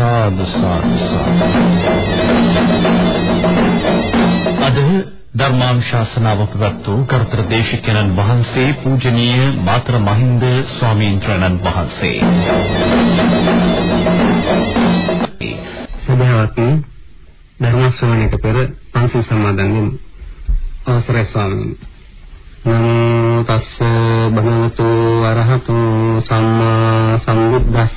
සාදු සාදු අද ධර්මානුශාසනාව පැවැත් වූ කර්තෘ දේශිකයන්න් වහන්සේ පූජනීය මාතර මහින්ද ස්වාමීන් වහන්සේ. සදහවත්නි ධර්ම ශ්‍රවණයට පෙර පන්සල් සමාදන් වෙමු. අවසරයි ස්වාමීනි නමෝ තස්ස භගවතු අරහතු සම්මා සම්බුද්දස්ස.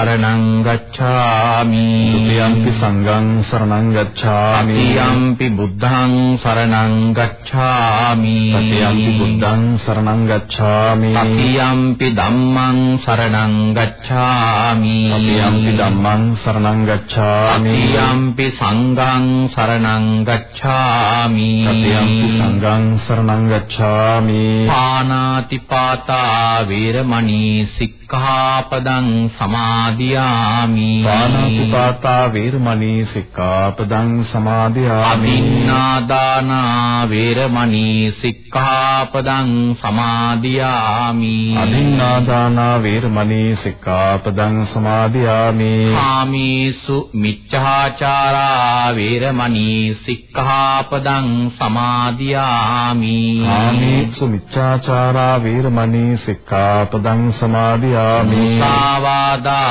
සරණං ගච්ඡාමි ဒ ුතියම්පි සංඝං සරණං ගච්ඡාමි තතියම්පි බුද්ධං සරණං ගච්ඡාමි තතියම්පි බුද්ධං සරණං ගච්ඡාමි තතියම්පි ධම්මං සරණං ගච්ඡාමි තතියම්පි ධම්මං සරණං ගච්ඡාමි තතියම්පි සංඝං සරණං ගච්ඡාමි තතියම්පි සංඝං සරණං ගච්ඡාමි පානාති පාතා වේරමණී සික්ඛාපදං සමාදියාමි පානාතිපාතා වේරමණී සික්ඛාපදං සමාදියාමි අදින්නාදානා වේරමණී සික්ඛාපදං සමාදියාමි අදින්නාදානා වේරමණී සික්ඛාපදං සමාදියාමි කාමීසු මිච්ඡාචාරා වේරමණී සික්ඛාපදං සමාදියාමි කාමීසු මිච්ඡාචාරා වේරමණී සික්ඛාපදං සමාදියාමි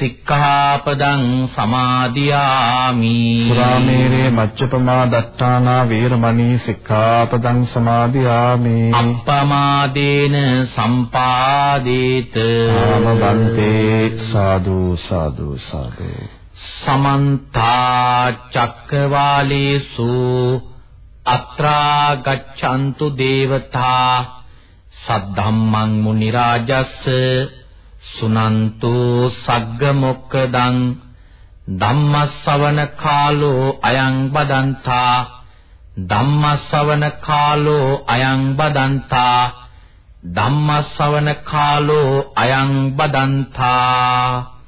සික්ඛාපදං සමාදියාමි. සුරාමේරේ මච්චපමා දත්තානා වේරමණී සික්ඛාපදං සමාදියාමි. අප්පමාදේන සම්පාදේත. ආමබන්තේ සාදු සාදු සාදු. සමන්ත චක්කවාලේසු අත්‍රා ගච්ඡන්තු දේවතා සද්ධම්මං මුනි රාජස්ස සුනන්තු සග්ග මොක්කදං ධම්මස්සවන කාලෝ අයං බදන්තා ධම්මස්සවන කාලෝ අයං බදන්තා ධම්මස්සවන කාලෝ අයං බදන්තා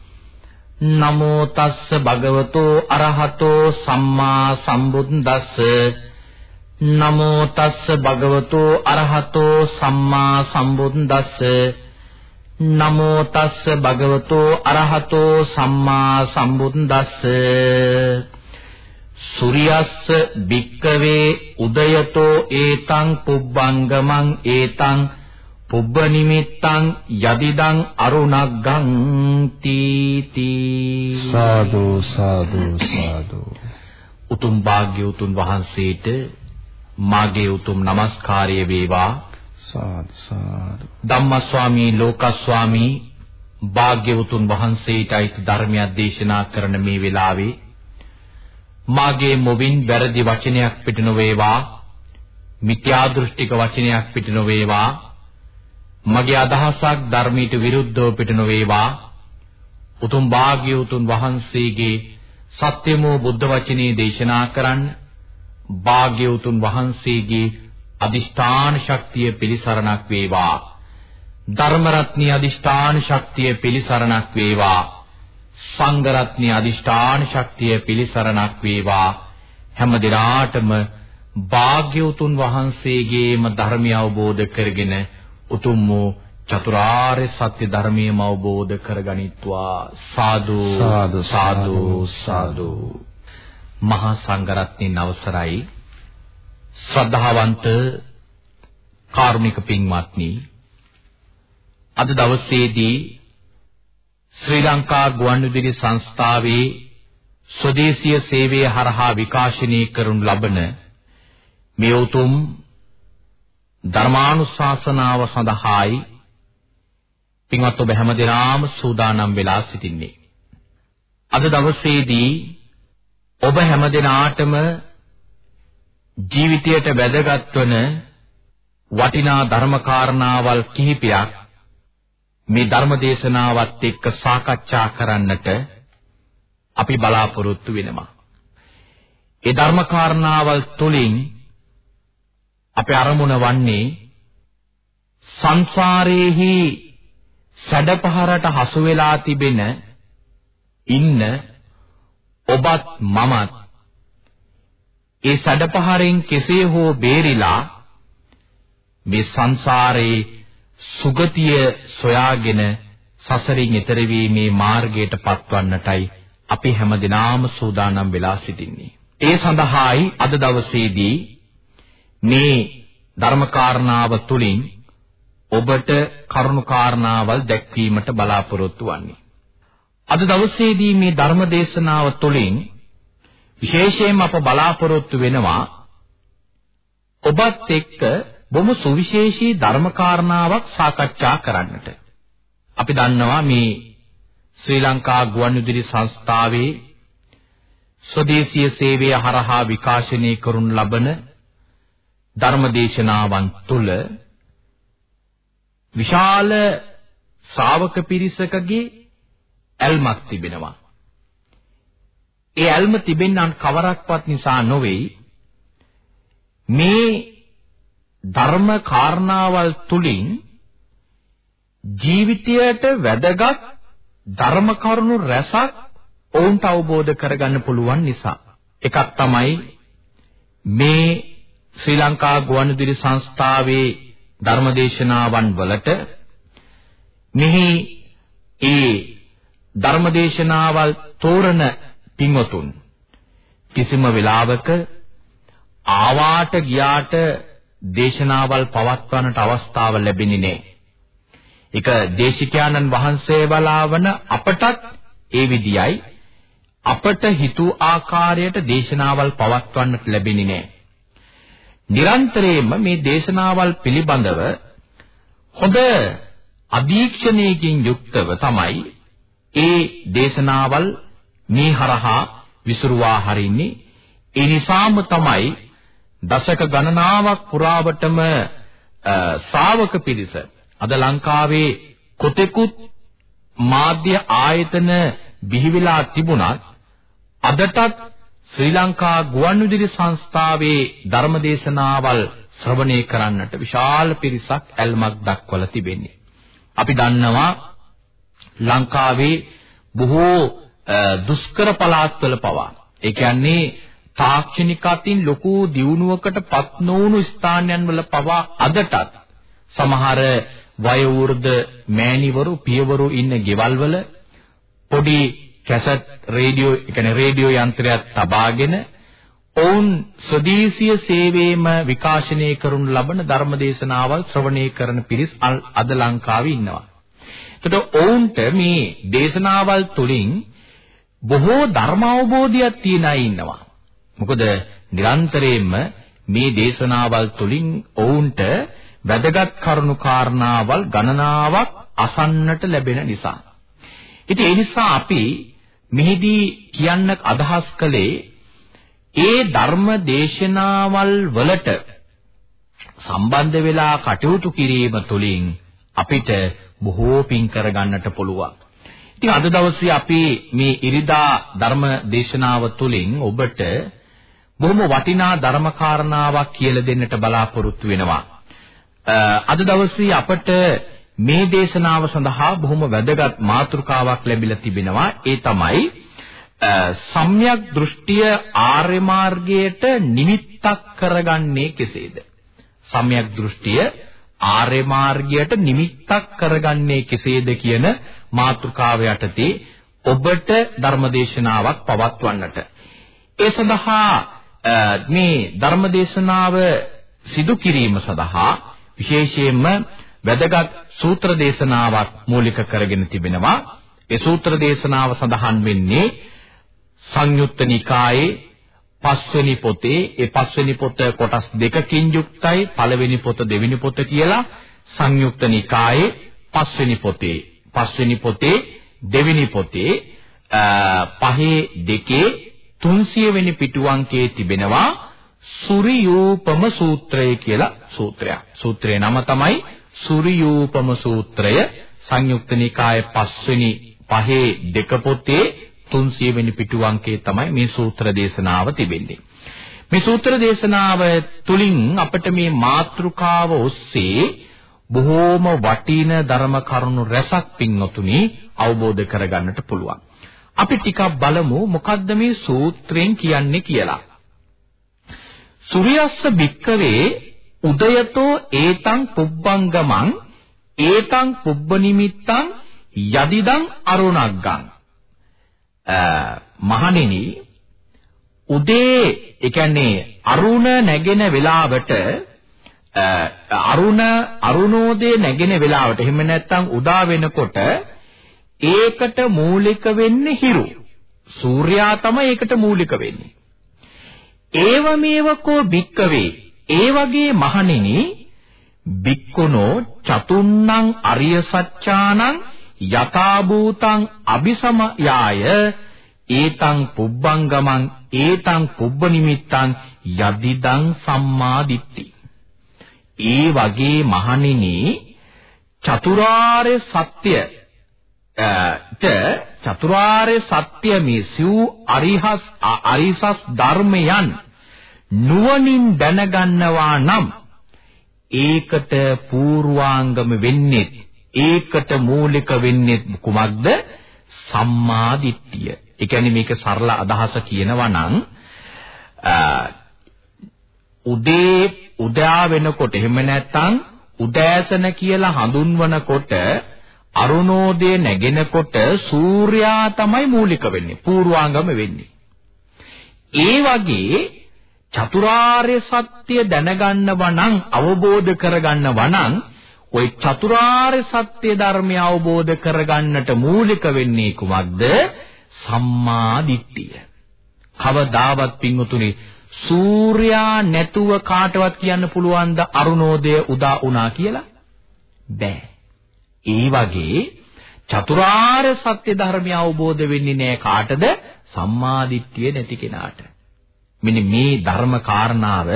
නමෝ තස්ස භගවතෝ අරහතෝ සම්මා සම්බුද්දස්ස නමෝ තස්ස භගවතෝ අරහතෝ සම්මා සම්බුද්දස්ස නමෝ තස්ස භගවතෝ අරහතෝ සම්මා සම්බුද්දස්ස. සූර්යස්ස භික්කවේ උදයතෝ ඒතං පුබ්බංගමං ඒතං පුබ්බ නිමිත්තං යදිදං අරුණග්ගං තීති. සාදු සාදු සාදු. උතුම් භාග්‍යවතුන් වහන්සේට මාගේ උතුම් নমස්කාරය වේවා සාදු සාදු. ධම්මස්වාමී ලෝකස්වාමී භාග්‍යවතුන් වහන්සේටයි ධර්මයක් දේශනා කරන මේ වෙලාවේ මාගේ මොවින් වැරදි වචනයක් පිට නොවේවා මිත්‍යා දෘෂ්ටික වචනයක් පිට නොවේවා මගේ අදහසක් ධර්මයට විරුද්ධව පිට නොවේවා. උතුම් භාග්‍යවතුන් වහන්සේගේ සත්‍යමෝ බුද්ධ වචනේ දේශනා කරන්න භාග්‍යවතුන් වහන්සේගේ අදිෂ්ඨාන ශක්තිය පිළිසරණක් වේවා. ධර්ම රත්නී අදිෂ්ඨාන ශක්තිය පිළිසරණක් වේවා. සංඝ රත්නී අදිෂ්ඨාන ශක්තිය පිළිසරණක් වේවා. හැම දිනාටම භාග්‍යවතුන් වහන්සේගේම ධර්මය අවබෝධ කරගෙන උතුම් වූ චතුරාර්ය සත්‍ය ධර්මයම අවබෝධ කරගනිත්වා. සාදු සාදු. සාදු. සාදු. මහා සංඝරත්නයන් අවසරයි ශ්‍රද්ධාවන්ත කාරුණික පින්වත්නි අද දවසේදී ශ්‍රී ලංකා ගුවන්විදුලි සංස්ථාවේ ස්වදේශීය සේවය හරහා විකාශනය කරනු ලබන මේ උතුම් ධර්මානුශාසනාව සඳහායි පින්වත් ඔබ හැමදෙනාම සූදානම් වෙලා සිටින්නේ. අද දවසේදී ඔබ හැමදෙනාටම ජීවිතයට වැදගත් වන වටිනා ධර්ම කාරණාවල් කිහිපයක් මේ ධර්ම දේශනාවත් එක්ක සාකච්ඡා කරන්නට අපි බලාපොරොත්තු වෙනවා. ඒ ධර්ම කාරණාවල් තුලින් අපේ අරමුණ වන්නේ සංසාරයේහි සැඩපහරට හසු වෙලා තිබෙන ඉන්න ඔබත් මමත් ඒ සැඩපහරෙන් කෙසේ හෝ බේරිලා මේ සංසාරේ සුගතිය සොයාගෙන සසරින් එතර වීමේ මාර්ගයට පත්වන්නටයි අපි හැමදිනාම සූදානම් වෙලා සිටින්නේ. ඒ සඳහායි අද දවසේදී මේ ධර්මකාරණාව තුලින් ඔබට කරුණු කාරණාවල් දැක්වීමට බලාපොරොත්තු වන්නේ. අද දවසේදී මේ ධර්ම දේශනාව තුළින් විශේෂයෙන්ම අප බලාපොරොත්තු වෙනවා ඔබත් එක්ක බොහොම සුවිශේෂී ධර්ම කාරණාවක් සාකච්ඡා කරන්නට. අපි දන්නවා මේ ශ්‍රී ලංකා ගුවන්විදුලි සංස්ථාවේ ස්වදේශීය සේවය හරහා විකාශනය කරනු ලබන ධර්මදේශනාවන් තුළ විශාල ශ්‍රාවක පිරිසකගේ ඇල්මක් තිබෙනවා. ඒ ඇල්ම තිබෙන්නන් කවරක්වත් නිසා නොවේ. මේ ධර්ම කාරණාවල් තුලින් ජීවිතයට වැදගත් ධර්ම කරුණු රැසක් ඔවුන්ට අවබෝධ කරගන්න පුළුවන් නිසා. එකක් තමයි මේ ශ්‍රී ලංකා ගුවන්විදුලි සංස්ථාවේ ධර්මදේශනාවන් වලට මෙහි ඒ ධර්මදේශනාවල් තෝරන පින්වතුන් කිසිම වෙලාවක ආවාට ගියාට දේශනාවල් පවත්වන්නට අවස්ථාව ලැබෙන්නේ නැහැ. ඒක දේශිකානන් වහන්සේ බලාවන අපටත් ඒ විදියයි අපට හිතු ආකාරයට දේශනාවල් පවත්වන්නට ලැබෙන්නේ නැහැ. නිරන්තරයෙන්ම මේ දේශනාවල් පිළිබඳව හොඳ අධීක්ෂණයකින් යුක්තව තමයි ඒ දේශනාවල් මේ හරහා විසුරුවා හරින්නේ ඒ නිසාම තමයි දශක ගණනාවක් පුරාවටම ශ්‍රාවක පිරිස අද ලංකාවේ කොතෙකුත් මාධ්‍ය ආයතන බිහි වෙලා තිබුණත් අදටත් ශ්‍රී ලංකා ගුවන්විදුලි සංස්ථාවේ ධර්මදේශනාවල් ශ්‍රවණය කරන්නට විශාල පිරිසක් ඇල්මක් දක්වලා තිබෙන්නේ. අපි දන්නවා ලංකාවේ බොහෝ දුෂ්කර පළාත්වල පවා ඒ කියන්නේ තාක්ෂණික අතින් ලොකු දියුණුවකට පත් නොවුණු ස්ථානයන් වල පවා අදටත් සමහර වයෝවෘද්ධ මෑණිවරු පියවරු ඉන්න ගෙවල් වල පොඩි කැසට් රේඩියෝ ඒ කියන්නේ රේඩියෝ යන්ත්‍රයක් තබාගෙන ඔවුන් ස්වදේශීය සේවයේම විකාශනය කරනු ලබන ධර්මදේශනාවල් ශ්‍රවණය කරන පිරිස් අද ලංකාවේ ඉන්නවා. එතකොට ඔවුන්ට මේ දේශනාවල් තුලින් බොහෝ ධර්ම අවබෝධයක් තියන අය ඉන්නවා. මොකද නිරන්තරයෙන්ම මේ දේශනාවල් තුලින් ඔවුන්ට වැදගත් කරුණු කාරණාවල් ගණනාවක් අසන්නට ලැබෙන නිසා. ඉතින් ඒ නිසා අපි මෙහිදී කියන්න අදහස් කළේ ඒ ධර්ම දේශනාවල් වලට සම්බන්ධ වෙලා කටයුතු කිරීම තුළින් අපිට බොහෝ පින් කරගන්නට පුළුවන්. ඉතින් අද දවසේ අපි මේ ඉරිදා ධර්ම දේශනාව තුළින් ඔබට බොහොම වටිනා ධර්ම කාරණාවක් කියලා දෙන්නට බලාපොරොත්තු වෙනවා. අද දවසේ අපට මේ දේශනාව සඳහා බොහොම වැදගත් මාතෘකාවක් ලැබිලා තිබෙනවා. ඒ තමයි සම්‍යක් දෘෂ්ටිය ආර්ය මාර්ගයට නිමිත්තක් කරගන්නේ කෙසේද? සම්‍යක් දෘෂ්ටිය ආර්ය මාර්ගයට නිමිත්තක් කරගන්නේ කෙසේද කියන මාතෘකාව යටතේ ඔබට ධර්මදේශනාවක් පවත්වන්නට. ඒ සඳහා මේ ධර්මදේශනාව සිදු කිරීම සඳහා විශේෂයෙන්ම වැදගත් සූත්‍ර දේශනාවක් මූලික කරගෙන තිබෙනවා. ඒ සූත්‍ර දේශනාව සඳහන් වෙන්නේ සංයුත්ත නිකායේ පස්වෙනි පොතේ ඒ පස්වෙනි පොත කොටස් දෙකකින් යුක්තයි පළවෙනි පොත දෙවෙනි පොත කියලා සංයුක්ත නිකායේ පස්වෙනි පොතේ පස්වෙනි පොතේ දෙවෙනි පොතේ පහේ දෙකේ 300 වෙනි පිටුවංකයේ තිබෙනවා සුරියූපම සූත්‍රය කියලා සූත්‍රයක්. සූත්‍රයේ නම තමයි සුරියූපම සූත්‍රය. සංයුක්ත නිකායේ පස්වෙනි පහේ දෙක පොතේ 300 වෙනි පිටුවංකයේ තමයි මේ සූත්‍ර දේශනාව තිබෙන්නේ. මේ සූත්‍ර දේශනාව තුලින් අපිට මේ මාතෘකාව ඔස්සේ බොහෝම වටින ධර්ම කරුණු රැසක් පින්වතුනි අවබෝධ කරගන්නට පුළුවන්. අපි ටිකක් බලමු මොකද්ද මේ සූත්‍රයෙන් කියන්නේ කියලා. සූර්යස්ස භික්කවේ උදයතෝ ඒතං පුබ්බංගමං ඒතං පුබ්බ නිමිත්තං යදිදං අරුණග්ගං මහණෙනි උදේ ඒ කියන්නේ අරුණ නැගෙන වෙලාවට අරුණ අරුණෝදේ නැගෙන වෙලාවට එහෙම නැත්නම් උදා වෙනකොට ඒකට මූලික වෙන්නේ හිරු. සූර්යා තමයි ඒකට මූලික වෙන්නේ. ඒව මේවකෝ භික්කවේ ඒ වගේ මහණෙනි භික්කුණෝ චතුන්නං අරිය සත්‍යානං යථා භූතං අபிසමයාය ඒතං පුබ්බංගමං ඒතං පුබ්බ නිමිත්තං යදිදං සම්මාදිට්ඨි ඒ වගේ මහණෙනි චතුරාර්ය සත්‍ය ට චතුරාර්ය සත්‍ය මේ සිව් අරිහස් අරිසස් ධර්මයන් නුවණින් දැනගන්නවා නම් ඒකට පූර්වාංගම වෙන්නේ ඒකට මූලික වෙන්නේ කුමක්ද සම්මා දිට්ඨිය. ඒ කියන්නේ මේක සරල අදහස කියනවා නම් උදේ උදා වෙනකොට එහෙම නැත්නම් උදෑසන කියලා හඳුන්වනකොට අරුණෝදය නැගෙනකොට සූර්යා තමයි මූලික වෙන්නේ පූර්වාංගම වෙන්නේ. ඒ වගේ චතුරාර්ය සත්‍ය දැනගන්නව නම් අවබෝධ කරගන්නව නම් ওই චතුරාර්ය සත්‍ය ධර්මය අවබෝධ කරගන්නට මූලික වෙන්නේ කුමක්ද? සම්මා දිට්ඨිය. කවදාවත් පින්වතුනි සූර්යා නැතුව කාටවත් කියන්න පුළුවන්ද අරුණෝදය උදා වුණා කියලා බෑ ඒ වගේ චතුරාර්ය සත්‍ය ධර්මය අවබෝධ වෙන්නේ නැහැ කාටද? සම්මාදිට්ඨිය නැති කෙනාට. මෙන්න මේ ධර්ම කාරණාව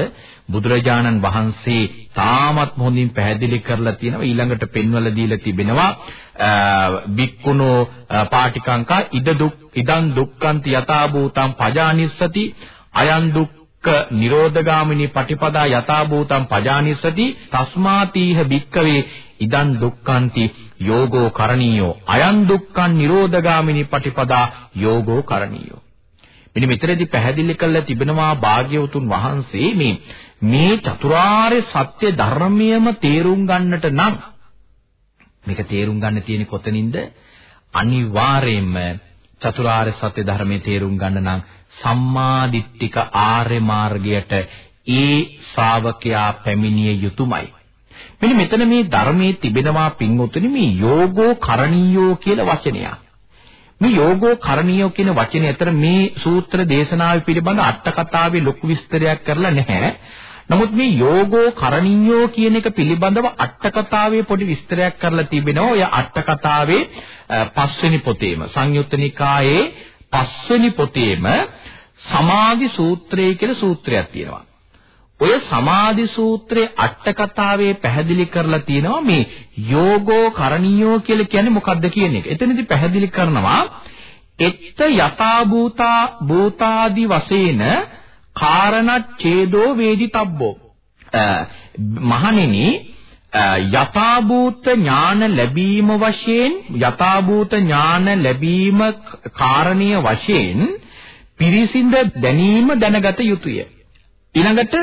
බුදුරජාණන් වහන්සේ තාමත් හොඳින් පැහැදිලි කරලා තියෙනවා ඊළඟට පෙන්වලා දීලා තිබෙනවා බික්කුණෝ පාටිකංකා ඉද දුක් ඉදං දුක්ඛන්ති යථා භූතං පජානිස්සති අයං දුක්ඛ නිරෝධගාමිනී පටිපදා යථා භූතං පජානිස්සති තස්මාතීහ බික්කවේ ඉදන් දුක්ඛන්ති යෝගෝ කරණීයෝ අයං දුක්ඛං නිරෝධගාමිනී පටිපදා යෝගෝ කරණීයෝ. මෙන්න මෙතනදී පැහැදිලි කරලා තිබෙනවා භාග්‍යවතුන් වහන්සේ මේ මේ චතුරාර්ය සත්‍ය ධර්මයම තේරුම් ගන්නට නම් මේක තේරුම් ගන්න තියෙන්නේ කොතනින්ද? අනිවාර්යයෙන්ම චතුරාර්ය සත්‍ය ධර්මයේ තේරුම් ගන්න නම් සම්මා දිට්ඨික ආර්ය මාර්ගයට ඒ ශ්‍රාවකයා පැමිණිය යුතුයමයි මෙන්න මෙතන මේ ධර්මයේ තිබෙනවා පින්වතුනි මේ යෝගෝ කරණීයෝ කියලා වචනයක්. මේ යෝගෝ කරණීයෝ කියන වචනේ අතර මේ සූත්‍ර දේශනාව පිළිබඳ අට කතාවේ ලොකු විස්තරයක් කරලා නැහැ. නමුත් මේ යෝගෝ කරණීයෝ කියන එක පිළිබඳව අට කතාවේ පොඩි විස්තරයක් කරලා තිබෙනවා. ඔය අට කතාවේ පස්වෙනි පොතේම සංයුත්ත නිකායේ පස්වෙනි පොතේම සමාධි සූත්‍රය කියලා සූත්‍රයක් තියෙනවා. ඔය සමාධි සූත්‍රයේ අට කතාවේ පැහැදිලි කරලා තියෙනවා මේ යෝගෝ කරණීයෝ කියලා කියන්නේ මොකක්ද කියන එක. එතනදී පැහැදිලි කරනවා එත්ත යථා භූතා භූතාදි වශයෙන් කාරණච්ඡේදෝ වේදිතබ්බෝ. මහණෙනි යථාභූත ඥාන ලැබීම වශයෙන් යථාභූත ඥාන ලැබීම කාරණීය වශයෙන් පිරිසිඳ දැනීම දැනගත යුතුය. ඊළඟට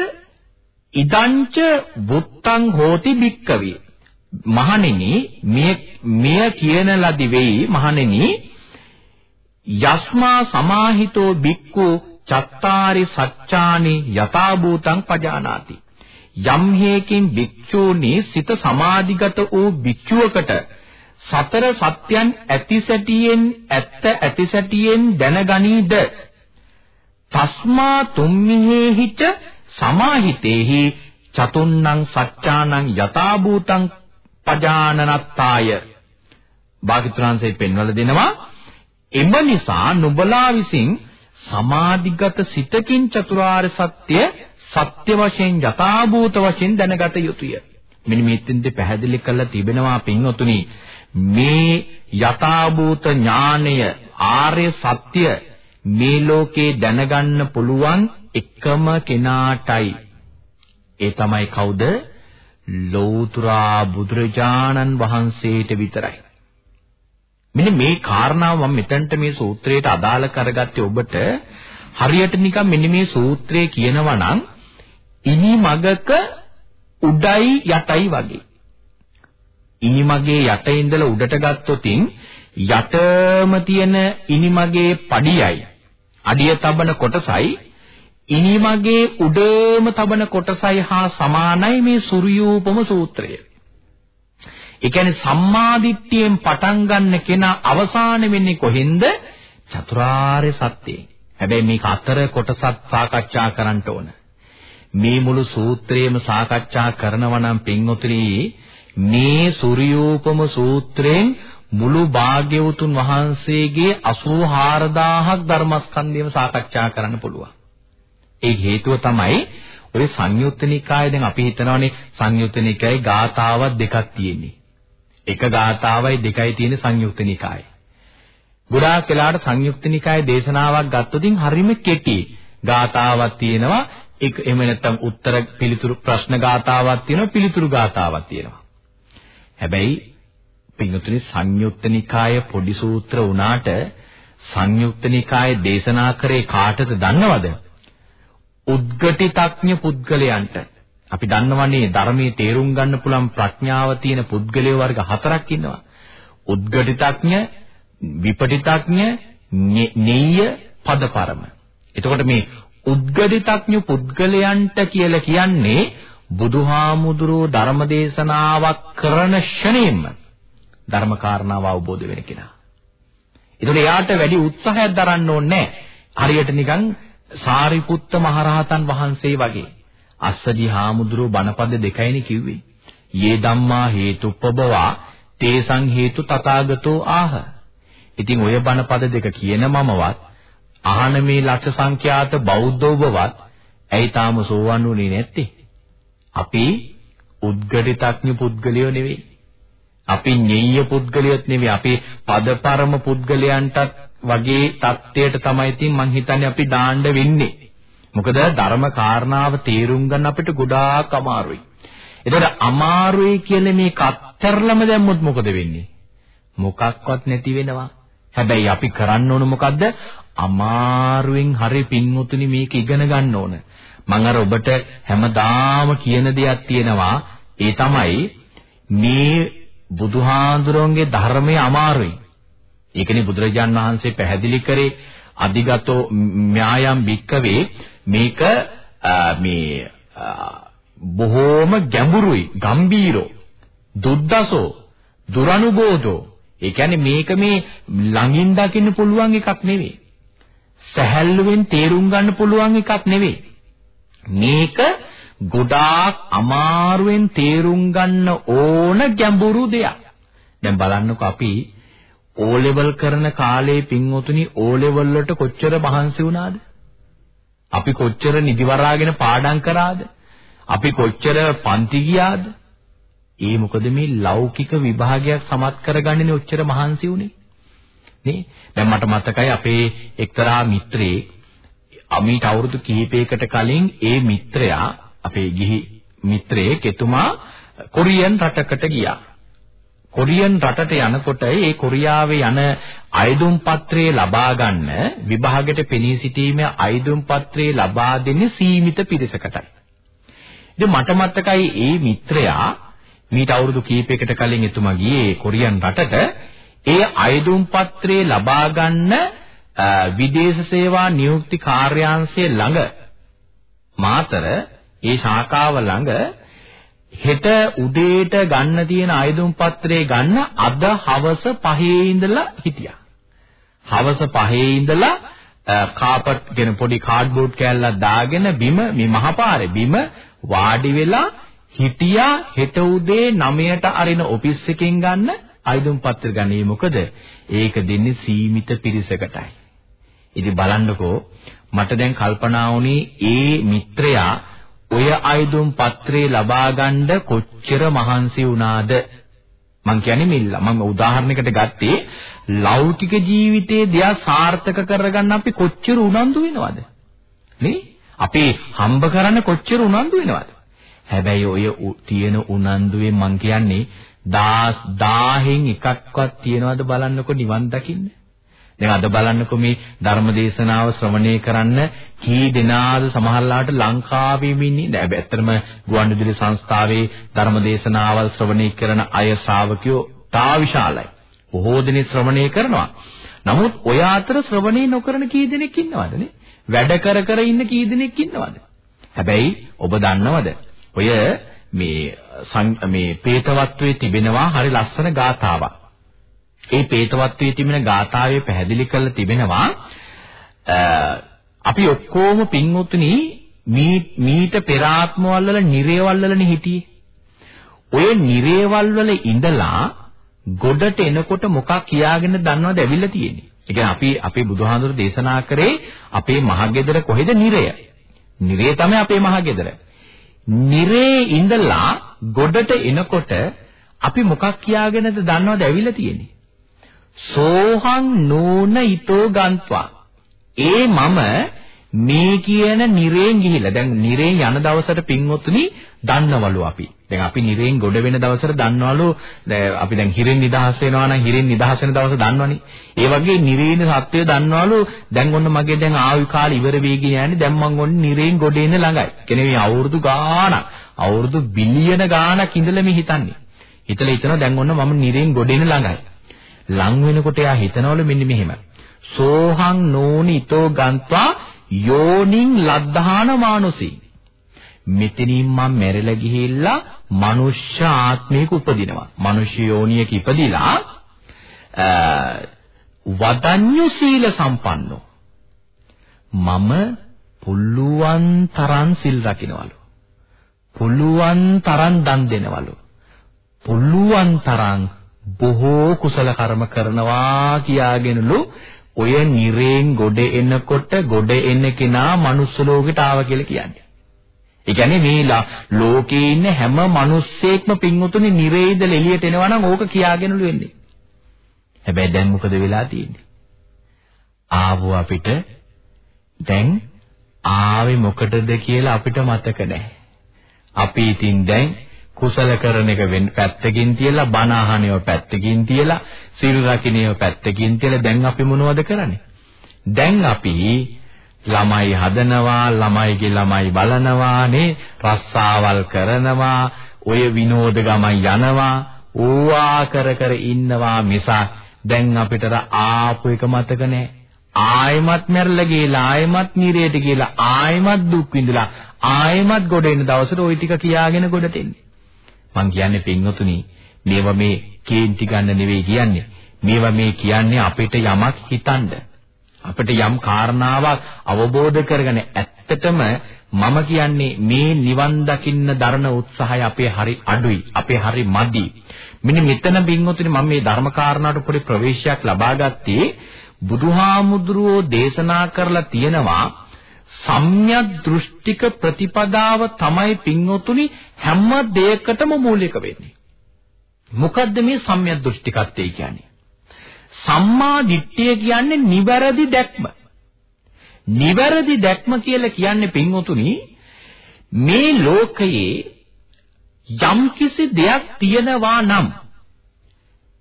ඉදංච බුත්තං හෝති භික්කවේ. මහණෙනි මෙය මෙය කියන ලදි වෙයි. මහණෙනි යස්මා සමාහිතෝ භික්ඛු චත්තාරි සච්ඡානි යථා භූතං පජානාති. යම් හේකින් භික්ෂූනි සිත සමාධිගත වූ භික්ෂුවකට සතර සත්‍යයන් ඇතිසැටියෙන් ඇත්ත ඇතිසැටියෙන් දැනගනීද? තස්මා තුම්මිහෙහිච සමාහිතේහි චතුන්නං සච්චානං යථා භූතං පජානනත්තාය භාග්‍යතුන්සේ පෙන්වලා දෙනවා එම නිසා නුඹලා විසින් සමාධිගත සිතකින් චතුරාර්ය සත්‍ය සත්‍ය වශයෙන් යථාභූත වශයෙන් දැනගත යුතුය. මෙන්න මේත්ෙන්ද පැහැදිලි කරලා තිබෙනවා පින්වතුනි. මේ යථාභූත ඥානය ආර්ය සත්‍ය මේ ලෝකේ දැනගන්න පුළුවන් එකම කෙනාටයි. ඒ තමයි කවුද? ලෞතුරා බුදුරජාණන් වහන්සේට විතරයි. මෙන්න මේ කාරණාව මම මෙතනට මේ සූත්‍රයට අදාළ කරගත්තේ ඔබට හරියට නිකන් මෙන්න මේ සූත්‍රය කියනවා නම් ඉනි මගක උඩයි යටයි වගේ. ඉනි මගේ යට ඉඳලා උඩට ගත්තොතින් යටම තියෙන ඉනි මගේ පඩියයි අඩිය තබන කොටසයි ඉනි මගේ උඩම තබන කොටසයි හා සමානයි මේ සූර්යූපම සූත්‍රය. ඒ කියන්නේ සම්මාදිට්ඨියෙන් පටන් ගන්න කෙනා අවසාන වෙන්නේ කොහෙන්ද? චතුරාර්ය සත්‍යයෙන්. හැබැයි මේක අතර කොටසක් සාකච්ඡා කරන්න ඕන. මේ මුළු සූත්‍රයේම සාකච්ඡා කරනවා නම් පින්වතුනි මේ සූර්යෝපම සූත්‍රයෙන් මුළු භාග්‍යවතුන් වහන්සේගේ 84000ක් ධර්මස්කන්ධයම සාකච්ඡා කරන්න පුළුවන්. ඒ හේතුව තමයි ඔය සංයුත්ත නිකායේ දැන් අපි හිතනවානේ සංයුත්ත නිකායේ ගාථාවක් දෙකක් තියෙන්නේ. එක ගාථාවයි දෙකයි තියෙන සංයුක්ත නිකායේ. ගොඩාක් වෙලාවට සංයුක්ත නිකායේ දේශනාවක් ගත්තොතින් හරිම කෙටි. ගාථාවක් තියෙනවා ඒක එහෙම නැත්නම් උත්තර පිළිතුරු ප්‍රශ්න ගාථාවක් තියෙනවා පිළිතුරු ගාථාවක් තියෙනවා. හැබැයි පින්තුනි සංයුක්ත නිකාය පොඩි සූත්‍ර වුණාට සංයුක්ත නිකායේ දේශනා කරේ කාටද දන්නවද? උද්ගටිතඥ පුද්ගලයන්ට අපි දන්නවනේ ධර්මයේ තේරුම් ගන්න පුළුවන් ප්‍රඥාව තියෙන පුද්ගලයෝ වර්ග හතරක් ඉන්නවා. උද්ගටිතඥ, විපටිතඥ, නෙය්‍ය, පදපරම. එතකොට මේ උද්ගටිතඥ පුද්ගලයන්ට කියලා කියන්නේ බුදුහාමුදුරෝ ධර්මදේශනාවක් කරන ෂණයෙන්ම ධර්ම කාරණාව අවබෝධ වෙන කෙනා. ඒතකොට එයාට වැඩි උත්සාහයක් දරන්න ඕනේ හරියට නිකන් සාරිපුත්ත මහරහතන් වහන්සේ වගේ. අස්සජි හාමුදුරුව බණපද දෙකයිනේ කිව්වේ. යේ ධම්මා හේතුප්පබවා තේසං හේතු තථාගතෝ ආහ. ඉතින් ඔය බණපද දෙක කියන මමවත් අහන මේ ලක්ෂ සංඛ්‍යාත බෞද්ධ ඔබවත් ඇයි තාම සෝවන් වුනේ නැත්තේ? අපි උද්ගටිතඥ පුද්ගලයෝ නෙවෙයි. අපි ඤෙය්‍ය පුද්ගලයොත් නෙවෙයි. අපි පදපරම පුද්ගලයන්ටත් වගේ தත්ත්වයට තමයි ඉතින් මං හිතන්නේ අපි දාන්න වෙන්නේ. මොකද ධර්ම කාරණාව තේරුම් ගන්න අපිට ගොඩාක් අමාරුයි. ඒතකොට අමාරුයි කියලා මේ කත්තරලම දැම්මොත් මොකද වෙන්නේ? මොකක්වත් නැති වෙනවා. හැබැයි අපි කරන්න ඕන මොකද්ද? අමාරුවෙන් හරි පින්වතුනි මේක ඉගෙන ගන්න ඕන. මම අර ඔබට හැමදාම කියන දෙයක් තියෙනවා. ඒ තමයි මේ බුදුහාඳුරන්ගේ ධර්මයේ අමාරුයි. ඒකනේ බුදුරජාන් වහන්සේ පැහැදිලි කරේ අධිගතෝ ම්‍යායම් භික්කවේ මේක මේ බොහෝම ගැඹුරුයි ගම්බීරෝ දුද්දසෝ දුරනුබෝධෝ. ඒ කියන්නේ මේක මේ ළඟින් දකින්න පුළුවන් එකක් නෙවෙයි. සැහැල්ලුවෙන් තේරුම් ගන්න පුළුවන් එකක් නෙවෙයි. මේක ගොඩාක් අමාරුවෙන් තේරුම් ගන්න ඕන ගැඹුරු දෙයක් දැන් බලන්නකෝ අපි ඕ ලෙවල් කරන කාලේ පින්වතුනි ඕ ලෙවල් වලට කොච්චර මහන්සි වුණාද අපි කොච්චර නිදිවරාගෙන පාඩම් කරාද? අපි කොච්චර පන්ති ගියාද? ඒ මොකද මේ ලෞකික විභාගයක් සමත් කරගන්නේ ඔච්චර මහන්සි උනේ. නේ? දැන් මට මතකයි අපේ එක්තරා මිත්‍රයෙක් අමීට අවුරුදු කිහිපයකට කලින් ඒ මිත්‍රයා අපේ ගිහි මිත්‍රයෙක් එතුමා කොරියන් රටකට ගියා. කොරියන් රටට යනකොට ඒ කොරියාවේ යන අයදුම් පත්‍රය ලබා ගන්න විභාගයට පෙනී සිටීමේ අයදුම් පත්‍රය ලබා දෙන්නේ සීමිත පිරිසකටයි. ඉතින් මට මතකයි ඒ මිත්‍රයා මීට අවුරුදු කිහිපයකට කලින් එතුමා ගියේ කොරියන් රටට ඒ අයදුම් පත්‍රය ලබා ගන්න විදේශ සේවා නියුක්ති කාර්යාංශය ළඟ මාතර ඒ ශාඛාව ළඟ හෙට උදේට ගන්න තියෙන ආයුධම් පත්‍රේ ගන්න අද හවස 5 ඉඳලා හිටියා. හවස 5 ඉඳලා කාපට් කියන පොඩි කාඩ්බෝඩ් කෑල්ලක් දාගෙන බිම මේ මහපාරේ බිම වාඩි වෙලා හිටියා හෙට උදේ 9ට අරින ඔෆිස් එකෙන් ගන්න ආයුධම් පත්‍ර ගන්නේ මොකද? ඒක දෙන්නේ සීමිත පිරිසකටයි. ඉතින් බලන්නකෝ මට දැන් කල්පනා වුණේ ඒ මිත්‍රයා ඔය ආයුධම් පත්‍රේ ලබා ගන්න කොච්චර මහන්සි වුණාද? මං කියන්නේ මිල්ල. මම උදාහරණයකට ගත්තේ ලෞකික ජීවිතයේ දෙයක් සාර්ථක කරගන්න අපි කොච්චර උනන්දු වෙනවද? නේ? අපි හම්බ කරන්න කොච්චර උනන්දු වෙනවද? හැබැයි ඔය තියෙන උනන්දුවේ මං කියන්නේ 1000න් එකක්වත් තියනවද බලන්නකො නිවන් දකින්න. දැන් අද බලන්නකො මේ ධර්ම දේශනාව ශ්‍රවණය කරන්න කී දෙනාද සමහරලාට ලංකාවේම ඉන්නේ. දැන් ඇත්තටම ගුවන්විදුලි සංස්ථාවේ ධර්ම දේශනාවල් ශ්‍රවණය කරන අය ශ්‍රාවකයෝ තා විශාලයි. බොහෝ දෙනෙක් ශ්‍රවණය කරනවා. නමුත් ඔය අතර ශ්‍රවණය නොකරන කී දෙනෙක් ඉන්නවද නේ? වැඩ කර කර ඉන්න කී දෙනෙක් ඉන්නවද? හැබැයි ඔබ දන්නවද? ඔය මේ මේ പ്രേතවත්වයේ තිබෙනවා හරි ලස්සන ගාතාවක්. ඒ പ്രേතවත්වයේ තිබෙන ගාතාවේ පැහැදිලි කරලා තිබෙනවා අපි ඔක්කොම පින්වුතුනි මීට පෙර ආත්මවල වල නිරේවල් වලනේ හිටියේ. ඔය නිරේවල් වල ඉඳලා ගොඩට එනකොට මොකක් කියාගෙන දන්නවද ඇවිල්ලා තියෙන්නේ? ඒ කියන්නේ අපි අපේ බුදුහාඳුර දේශනා කරේ අපේ මහගෙදර කොහෙද නිරය? නිරය තමයි අපේ මහගෙදර. නිරේ ඉඳලා ගොඩට එනකොට අපි මොකක් කියාගෙනද දන්නවද ඇවිල්ලා තියෙන්නේ? සෝහං නෝන ඊතෝ ගන්්වා. ඒ මම මේ කියන නිරේන් ගිහිලා දැන් නිරේන් යන දවසට පින්වතුනි දන්නවලු අපි. දැන් අපි නිරේන් ගොඩ වෙන දවසට දන්නවලු අපි දැන් හිරෙන් නිදහස් වෙනවා නම් හිරෙන් නිදහස් වෙන දවස දන්නවනේ. ඒ වගේ නිරේන සත්‍යය දන්නවලු දැන් ඔන්න මගේ දැන් ආයු කාලේ ඉවර වෙගෙන යන්නේ දැන් මං ඔන්න නිරේන් ගොඩ එන්න ළඟයි. කියන්නේ මේ අවුරුදු ගාණක් අවුරුදු බිලියන ගාණක් ඉඳලා මේ හිතන්නේ. හිතලා හිතනවා දැන් ඔන්න මම නිරේන් ගොඩ එන්න ළඟයි. ලං වෙනකොට එයා හිතනවලු මෙන්න මෙහෙම. සෝහං නෝනි ඊතෝ ගන්්වා යෝනින් ලද්ධාන මානුසී මෙතනින් මම මැරෙලා ගිහිල්ලා මනුෂ්‍ය ආත්මයක උපදිනවා. මනුෂ්‍ය යෝනියක ඉපදිලා වදඤ්ඤු සීල සම්පන්නෝ. මම පුළුවන් තරම් සිල් රකින්නවලු. පුළුවන් තරම් දන් දෙනවලු. පුළුවන් තරම් බොහෝ කුසල කර්ම කරනවා කියාගෙනලු ඔය නිරේන් ගොඩ එනකොට ගොඩ එන කෙනා manuss ලෝකෙට ආවා කියලා කියන්නේ. ඒ කියන්නේ මේ ලෝකේ ඉන්න හැම මිනිස්සෙක්ම පින්වතුනි නිරේද එළියට එනවා නම් ඕක කියාගෙනලු වෙන්නේ. හැබැයි දැන් මොකද වෙලා තියෙන්නේ? ආවෝ අපිට දැන් ආවේ මොකටද කියලා අපිට මතක නැහැ. අපි ඉතින් දැන් කුසල කරන එක වෙන පැත්තකින් තියලා බණ අහනේව පැත්තකින් තියලා සිල් රකින්නේව පැත්තකින් තියලා දැන් අපි මොනවද කරන්නේ? දැන් අපි ළමයි හදනවා ළමයිගේ ළමයි බලනවා නේ රස්සාවල් කරනවා ඔය විනෝද ගමන් යනවා ඕවා කර කර ඉන්නවා මිස දැන් අපිට ආපු එක මතක නැහැ ආයමත් මැරලා ගිහලා ආයමත් නිරේට ගිහලා ආයමත් දුක් විඳලා ආයමත් ගොඩ එන දවසට ওই ටික කියාගෙන ගොඩට එන්නේ මං කියන්නේ පින්වතුනි මේවා මේ කේන්ති ගන්න නෙවෙයි කියන්නේ. මේවා මේ කියන්නේ අපිට යමක් හිතන්න. අපිට යම් කාරණාවක් අවබෝධ කරගෙන ඇත්තටම මම කියන්නේ මේ නිවන් දකින්න දරන උත්සාහය අපේ හරි අඩුයි අපේ හරි මදි. මෙන්න මෙතන බින්වතුනි මම මේ ධර්ම කාරණාවට පොඩි ප්‍රවේශයක් ලබා ගත්තේ බුදුහාමුදුරුවෝ දේශනා කරලා තියෙනවා සම්‍යක් දෘෂ්ටික ප්‍රතිපදාව තමයි පින්වතුනි හැම දෙයකටම මූලික වෙන්නේ මොකද්ද මේ සම්‍යක් දෘෂ්ටිකත්වය කියන්නේ සම්මා දිට්ඨිය කියන්නේ නිවැරදි දැක්ම. නිවැරදි දැක්ම කියලා කියන්නේ පින්වතුනි මේ ලෝකයේ යම්කිසි දෙයක් තියනවා නම්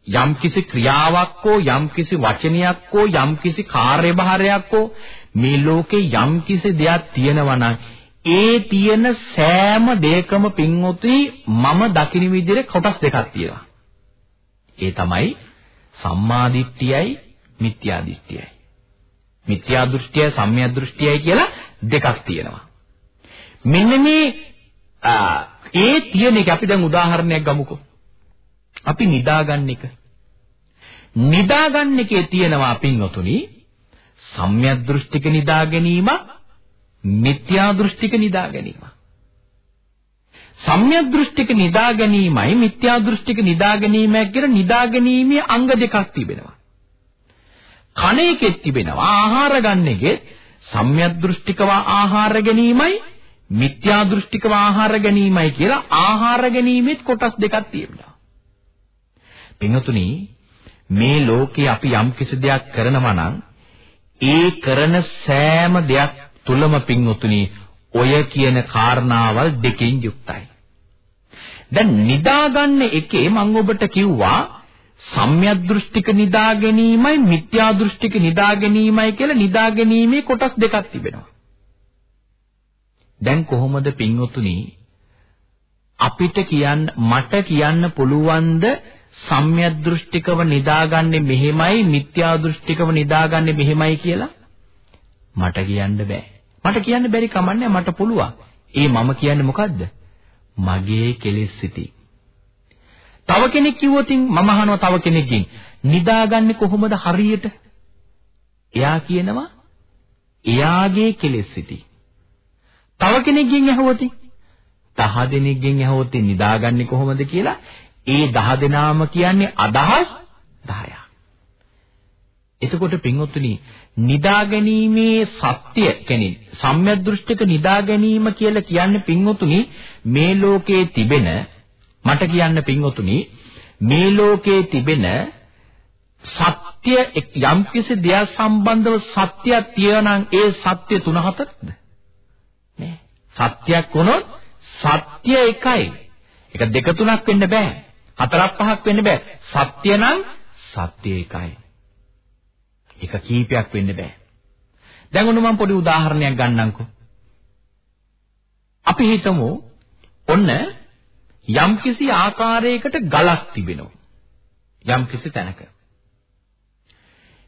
යම්කිසි ක්‍රියාවක් හෝ යම්කිසි වචනයක් හෝ යම්කිසි කාර්යභාරයක් හෝ මේ ලෝකේ යම්කිසි දෙයක් තියනවා නම් ඒ තියෙන සෑම දෙයකම පින්වතුනි මම දකින විදිහට කොටස් දෙකක් තියෙනවා. ඒ තමයි සම්මා දිට්ඨියයි මිත්‍යා දිට්ඨියයි. මිත්‍යා දෘෂ්ටියයි සම්‍යක් දෘෂ්ටියයි කියලා දෙකක් තියෙනවා. මෙන්න මේ ඒ තියෙන එක අපි දැන් උදාහරණයක් ගමුකෝ. අපි නිදාගන්න එක. නිදාගන්න එකේ තියෙනවා පින්වතුනි සම්‍යක් දෘෂ්ටික නිදා ගැනීම මිත්‍යා දෘෂ්ටික නිදා ගැනීම. සම්‍යක් දෘෂ්ටික නිදා ගැනීමයි මිත්‍යා දෘෂ්ටික නිදා ගැනීමයි කියලා නිදා ගැනීමේ අංග දෙකක් තිබෙනවා. කණ එකෙත් තිබෙනවා ආහාර ගන්න එකෙත් සම්‍යක් දෘෂ්ටිකව ආහාර ගැනීමයි මිත්‍යා දෘෂ්ටිකව ආහාර ගැනීමයි කියලා ආහාර ගැනීමෙත් කොටස් දෙකක් තියෙනවා. පින්වතුනි මේ ලෝකේ අපි යම් කිසි දෙයක් කරනවා නම් ඒ කරන සෑම දෙයක් තුලම පින්වතුනි ඔය කියන කාරණාවල් දෙකෙන් යුක්තයි. දැන් නිදාගන්න එකේ මම ඔබට කිව්වා සම්‍යක් දෘෂ්ටික නිදා ගැනීමයි මිත්‍යා දෘෂ්ටික නිදා ගැනීමයි කියලා නිදා ගැනීමේ කොටස් දෙකක් තිබෙනවා. දැන් කොහොමද පින්වතුනි අපිට කියන්න මට කියන්න පුළුවන්ද සම්‍යක් දෘෂ්ටිකව නිදාගන්නේ මෙහෙමයි මිත්‍යා දෘෂ්ටිකව නිදාගන්නේ මෙහෙමයි කියලා මට කියන්න බෑ. මට කියන්න බැරි කමන්නේ මට පුළුවන්. ඒ මම කියන්නේ මොකද්ද? මගේ කෙලෙස් සිටි. තව කෙනෙක් කිව්වොතින් මම අහනවා තව කෙනෙක්ගෙන් නිදාගන්නේ කොහොමද හරියට? එයා කියනවා එයාගේ කෙලෙස් සිටි. තව කෙනෙක්ගෙන් ඇහුවොතින් 10 දෙනෙක්ගෙන් ඇහුවොතින් නිදාගන්නේ කොහොමද කියලා ඒ 10 දෙනාම කියන්නේ අදහස් 10ක්. එතකොට පින්වත්නි නිදා ගැනීමේ සත්‍ය කියන්නේ සම්‍යක් දෘෂ්ටික නිදා ගැනීම කියලා කියන්නේ පින්වතුනි මේ ලෝකේ තිබෙන මට කියන්න පින්වතුනි මේ ලෝකේ තිබෙන සත්‍ය යම්කිසි දෙයක් සම්බන්ධව සත්‍යයක් තියනනම් ඒ සත්‍ය තුන හතරද නේ. සත්‍යයක් වුණොත් සත්‍ය එකයි. ඒක දෙක තුනක් වෙන්න බෑ. හතරක් පහක් වෙන්න බෑ සත්‍ය නම් සත්‍ය එකයි ඒක කීපයක් වෙන්න බෑ දැන් ඔන්න මම පොඩි උදාහරණයක් ගන්නම්කෝ අපි හිතමු ඔන්න යම්කිසි ආකාරයකට ගලක් තිබෙනවා. යම්කිසි තැනක.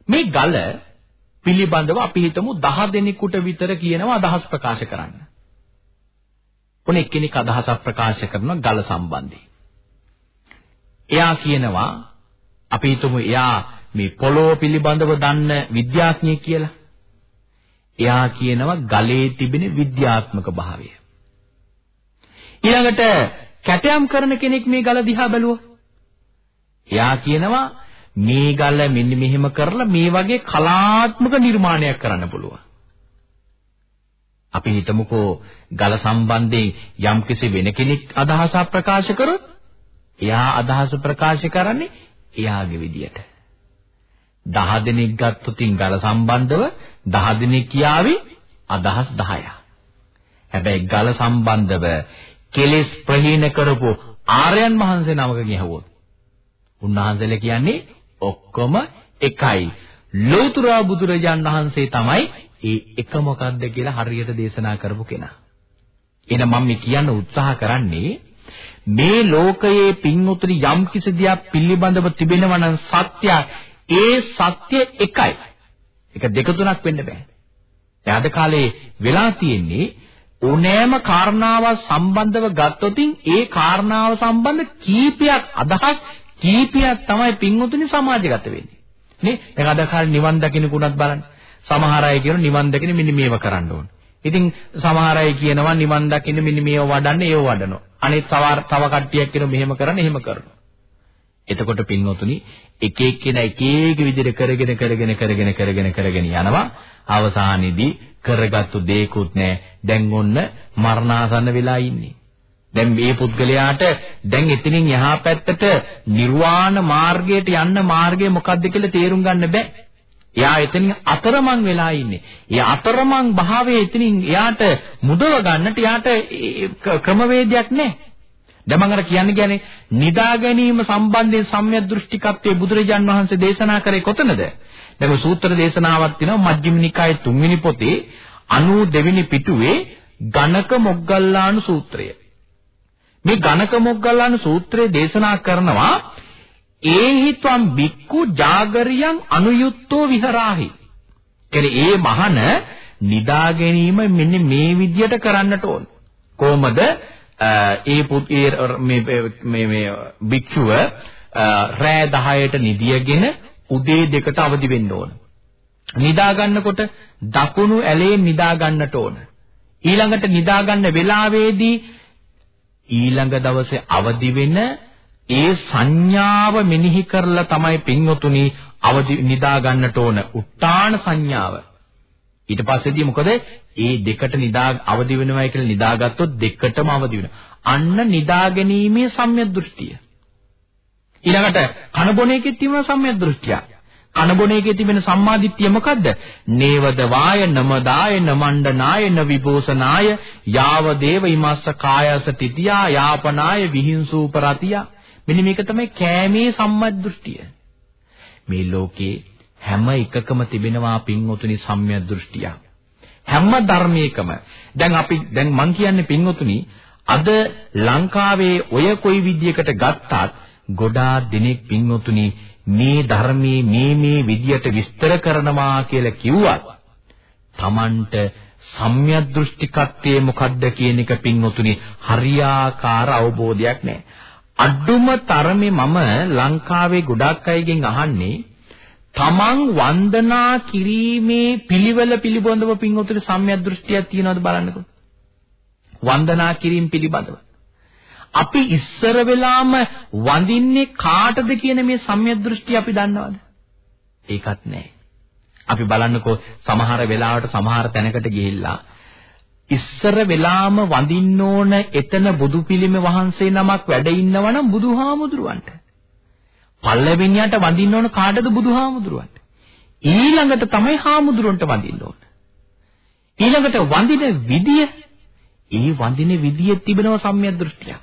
මේ ගල පිළිබඳව අපි හිතමු 10 දෙනෙකුට විතර කියනවා අදහස් ප්‍රකාශ කරන්න. ඔන්න එක්කෙනෙක් අදහසක් ප්‍රකාශ කරනවා ගල සම්බන්ධයෙන්. එයා කියනවා අපි හිතමු එයා මේ පොළොව පිළිබඳව දන්න විද්‍යාඥයෙක් කියලා. එයා කියනවා ගලේ තිබෙන විද්‍යාත්මක භාවය. ඊළඟට කැටයම් කරන කෙනෙක් මේ ගල දිහා බැලුවා. එයා කියනවා මේ ගල මෙන්න මෙහෙම කරලා මේ වගේ කලාත්මක නිර්මාණයක් කරන්න පුළුවන්. අපි හිතමුකෝ ගල සම්බන්ධයෙන් යම්කිසි වෙන කෙනෙක් අදහසක් ප්‍රකාශ කරොත් එයා අදහස ප්‍රකාශ කරන්නේ එයාගේ විදියට. 10 දෙනෙක් ගත්තොතින් ගල සම්බන්ධව 10 දෙනෙක් කියාවි අදහස් 10ක්. හැබැයි ගල සම්බන්ධව කෙලෙස් ප්‍රහීන කරපු ආර්යයන් වහන්සේ නමකගෙන් ඇහුවොත් උන්වහන්සේලා කියන්නේ ඔක්කොම එකයි. ලෝතර බුදුරජාන් වහන්සේ තමයි ඒ එක මොකක්ද කියලා හරියට දේශනා කරපු කෙනා. එහෙනම් මම මේ කියන්න උත්සාහ කරන්නේ මේ ලෝකයේ පින්උතුරි යම් කිසි දෙයක් පිළිබඳව තිබෙනවා නම් සත්‍යයක් ඒ සත්‍ය එකයි. ඒක දෙක තුනක් වෙන්න බෑ. දැන් අද කාලේ වෙලා තියෙන්නේ ඕනෑම කාරණාවක් සම්බන්ධව ගත්තොතින් ඒ කාරණාව සම්බන්ධ කීපයක් අදහස් කීපයක් තමයි පින්වතුනි සමාජගත වෙන්නේ. නේ? දැන් අද කාලේ නිවන් දකින්නකුණත් බලන්න. සමහර අය කියන නිවන් දකින්න මෙන්න මේව කරන්න ඕන. ඉතින් සමහර අය කියනවා නිවන් දකින්න මෙන්න මේව වඩන්න ඒව වඩනවා. අනිත් තව තව කට්ටියක් කියන මෙහෙම කරන්න එහෙම කරනවා. එතකොට පින්වතුනි එක එක්කෙනා එක එක විදිහට කරගෙන කරගෙන කරගෙන කරගෙන කරගෙන යනවා. අවසානයේදී කරගත්තු දෙයක්වත් නැහැ. දැන් ඔන්න මරණාසන්න වෙලා ඉන්නේ. දැන් මේ පුද්ගලයාට දැන් එතනින් එහා පැත්තට නිර්වාණ මාර්ගයට යන්න මාර්ගය මොකක්ද කියලා තේරුම් ගන්න බෑ. එයා එතනින් අතරමං වෙලා ඉන්නේ. ඒ අතරමං භාවයේ එතනින් එයාට මුදව ගන්නට එයාට ක්‍රමවේදයක් නැහැ. දැන් මම අර කියන්නේ කියන්නේ නිදා ගැනීම සම්බන්ධයෙන් සම්‍යක් දෘෂ්ටිකත්වයේ බුදුරජාන් වහන්සේ දේශනා කරේ කොතනද? දැන් සූත්‍ර දේශනාවක් තියෙනවා මජ්ක්‍ධිම නිකායේ 3 වෙනි පොතේ 92 වෙනි පිටුවේ ගණක මොග්ගල්ලාන සූත්‍රය. මේ ගණක මොග්ගල්ලාන සූත්‍රයේ දේශනා කරනවා ඒහි ත්වම් බික්කු ජාගරියං අනුයුක්තෝ විහරාහි. කියන්නේ ඒ මහන නිදා ගැනීම මෙන්න මේ විදියට කරන්නට ඕන. කොහොමද? ඒ පුතේ මේ මේ මේ භික්ෂුව රෑ 10ට නිදියගෙන උදේ දෙකට අවදි වෙන්න ඕන. නිදා ගන්නකොට දකුණු ඇලේ නිදා ගන්නට ඕන. ඊළඟට නිදා ගන්න වෙලාවේදී ඊළඟ දවසේ අවදි වෙන ඒ සංඥාව මෙනෙහි කරලා තමයි පින්වතුනි අවදි නිදා ගන්නට ඕන. උත්තාන සංඥාව. ඊට පස්සේදී මොකද? ඒ දෙකට නිදා අවදි වෙනවයි කියලා නිදාගත්තොත් දෙකටම අවදි වෙනවා. අන්න නිදා ගැනීමේ සම්‍යක් දෘෂ්ටිය. ඊළඟට කන බොන එකේ තියෙන සම්‍යක් දෘෂ්ටිය. කන බොන එකේ තිබෙන සම්මාදිට්ඨිය මොකද්ද? නේවද වාය නමදාය නමණ්ඩනාය නවිභෝසනාය යාව දේව ඉමස්ස කායස තිතියා යාපනාය විහිංසූපරතියා මෙන්න මේක තමයි කෑමේ සම්මත් දෘෂ්ටිය. මේ ලෝකේ හැම එකකම තිබෙනවා පින්වතුනි සම්‍යක් දෘෂ්ටිය. හැම ධර්මයකම දැන් අපි දැන් මං කියන්නේ පින්වතුනි අද ලංකාවේ ඔය කොයි විදියකට ගත්තත් ගොඩාක් දිනෙක පින්වතුනි මේ ධර්මයේ මේ මේ විදියට විස්තර කරනවා කියලා කිව්වත් Tamanට සම්‍යක් දෘෂ්ටිකත්වයේ මොකද්ද කියන එක පින්වතුනි හරියාකාර අවබෝධයක් නැහැ. අඩුම තරමේ මම ලංකාවේ ගොඩක් අයගෙන් අහන්නේ තමන් වන්දනා කිරීමේ පිළිවෙල පිළිබඳව පින්වතුනි සම්‍යක් දෘෂ්ටියක් තියනවද බලන්නකෝ. වන්දනා කිරීම පිළිබඳව. අපි ඉස්සර වෙලාම වඳින්නේ කාටද කියන මේ සම්‍යක් දෘෂ්ටිය අපි දන්නවද? ඒකත් නැහැ. අපි බලන්නකෝ සමහර වෙලාවට සමහර තැනකට ගිහිල්ලා ඉස්සර වෙලාම වඳින්න ඕන එතන බුදු පිළිම වහන්සේ නමක් වැඩ ඉන්නවනම් බුදුහාමුදුරුවන්ට. පල්ලෙවිනියට වඳින්න ඕන කාටද බුදුහාමුදුරුවන්ට. ඊළඟට තමයි හාමුදුරුවන්ට වඳින්න ඕන. ඊළඟට වඳින විදිය ඒ වඳින විදියේ තිබෙනව සම්‍යක් දෘෂ්ටියක්.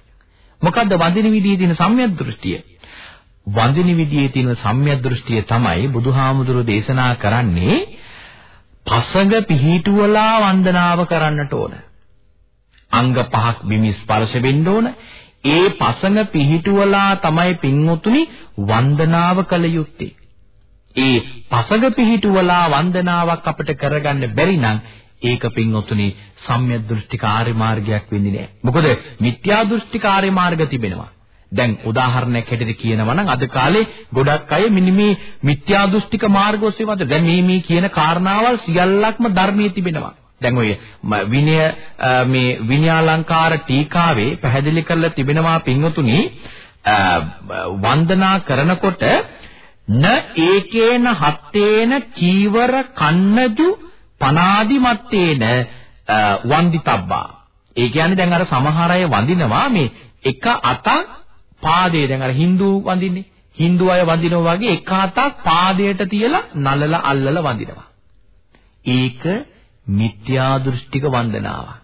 මොකද්ද වඳින විදියේ තියෙන සම්‍යක් දෘෂ්ටිය? වඳින විදියේ තියෙන සම්‍යක් දෘෂ්ටිය තමයි බුදුහාමුදුරුවෝ දේශනා කරන්නේ පසඟ පිහිටුවලා වන්දනාව කරන්නට ඕන. අංග පහක් බිමි ස්පර්ශ වෙන්න ඕන. ඒ පසඟ පිහිටුවලා තමයි පින්වතුනි වන්දනාව කළ යුත්තේ. ඒ පසඟ පිහිටුවලා වන්දනාවක් අපිට කරගන්න බැරි නම් ඒක පින්වතුනි සම්‍යක් දෘෂ්ටික ආර්ය මාර්ගයක් වෙන්නේ නැහැ. මොකද මිත්‍යා දෘෂ්ටික ආර්ය මාර්ග තිබෙනවා. දැන් උදාහරණයක් හැටියට කියනවා නම් අද කාලේ ගොඩක් අය මෙන්න මේ මිත්‍යා දෘෂ්ටික මාර්ග ඔස්සේ වද දැන් මේ මේ කියන කාරණාවල් සියල්ලක්ම ධර්මයේ තිබෙනවා. දැන් ඔය විනය මේ විනයාලංකාර ටීකාවේ පැහැදිලි කරලා තිබෙනවා පින්වතුනි වන්දනා කරනකොට න ඒකේන හත්තේන චීවර කන්නජු පනාදි මත්තේන වන්දිතබ්බා. ඒ කියන්නේ දැන් අර සමහර අය වඳිනවා මේ එක අතක් පාදයේ දැන් අර Hindu වඳින්නේ. Hindu අය වඳිනවා වගේ එක අතක් පාදයට තියලා නලලා අල්ලලා වඳිනවා. ඒක මිත්‍යා දෘෂ්ටික වන්දනාවක්.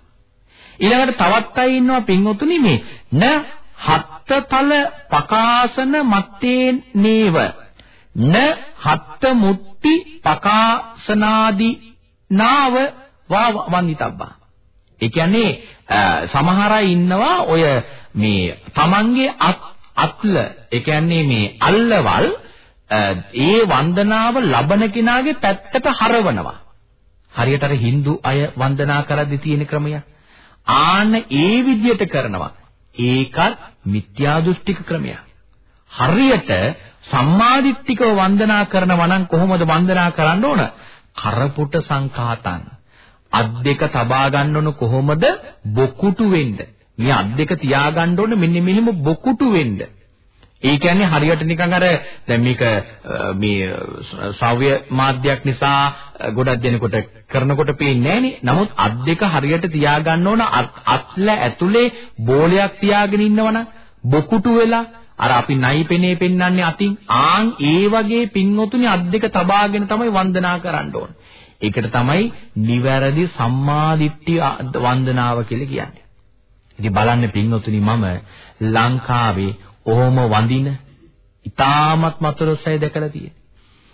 ඊළඟට තවත් අය ඉන්නවා පින්වතුනි මේ න හත්තතල පකාසන මත්තේ නේව න හත්ත මුත්‍ති පකාසනාදි නාව වා වන්දිතබ්බා. ඒ කියන්නේ සමහර අය ඉන්නවා ඔය මේ තමන්ගේ අත්ල ඒ කියන්නේ මේ අල්ලවල් ඒ වන්දනාව ලබන කෙනාගේ පැත්තට හරවනවා. හරියට අර Hindu අය වන්දනා කරද්දී තියෙන ක්‍රමයක්. ආන්න ඒ විදිහට කරනවා. ඒකත් මිත්‍යා දෘෂ්ටික ක්‍රමයක්. හරියට සම්මාදිට්ඨිකව වන්දනා කරනවා නම් කොහොමද වන්දනා කරන්න ඕන? කරපුට සංඛාතං. අත් දෙක තබා ගන්න ඕන කොහොමද? බොකුටු වෙන්න. මේ අත් දෙක තියාගන්න ඕන මෙන්න මෙහෙම බොකුටු වෙන්න. ඒ කියන්නේ හරියට නිකන් අර දැන් මේක මේ ශ්‍රව්‍ය මාධ්‍යයක් නිසා ගොඩක් දෙනකොට කරනකොට පේන්නේ නැහනේ. නමුත් අත් දෙක හරියට තියාගන්න ඕන අත්ල ඇතුලේ බෝලයක් තියාගෙන ඉන්නවනම් බොකුටු වෙලා අර අපි නයි පෙනේ පෙන්වන්නේ අතින් ආන් ඒ වගේ පින්වතුනි අත් දෙක තබාගෙන තමයි වන්දනා කරන්න ඕන. ඒකට තමයි නිවැරදි සම්මාදිට්ඨිය වන්දනාව කියලා කියන්නේ. ඉතින් බලන්න පින්වතුනි මම ලංකාවේ ඔහොම වඳින ඊ타මත් මතරොස්සයි දැකලා තියෙන්නේ.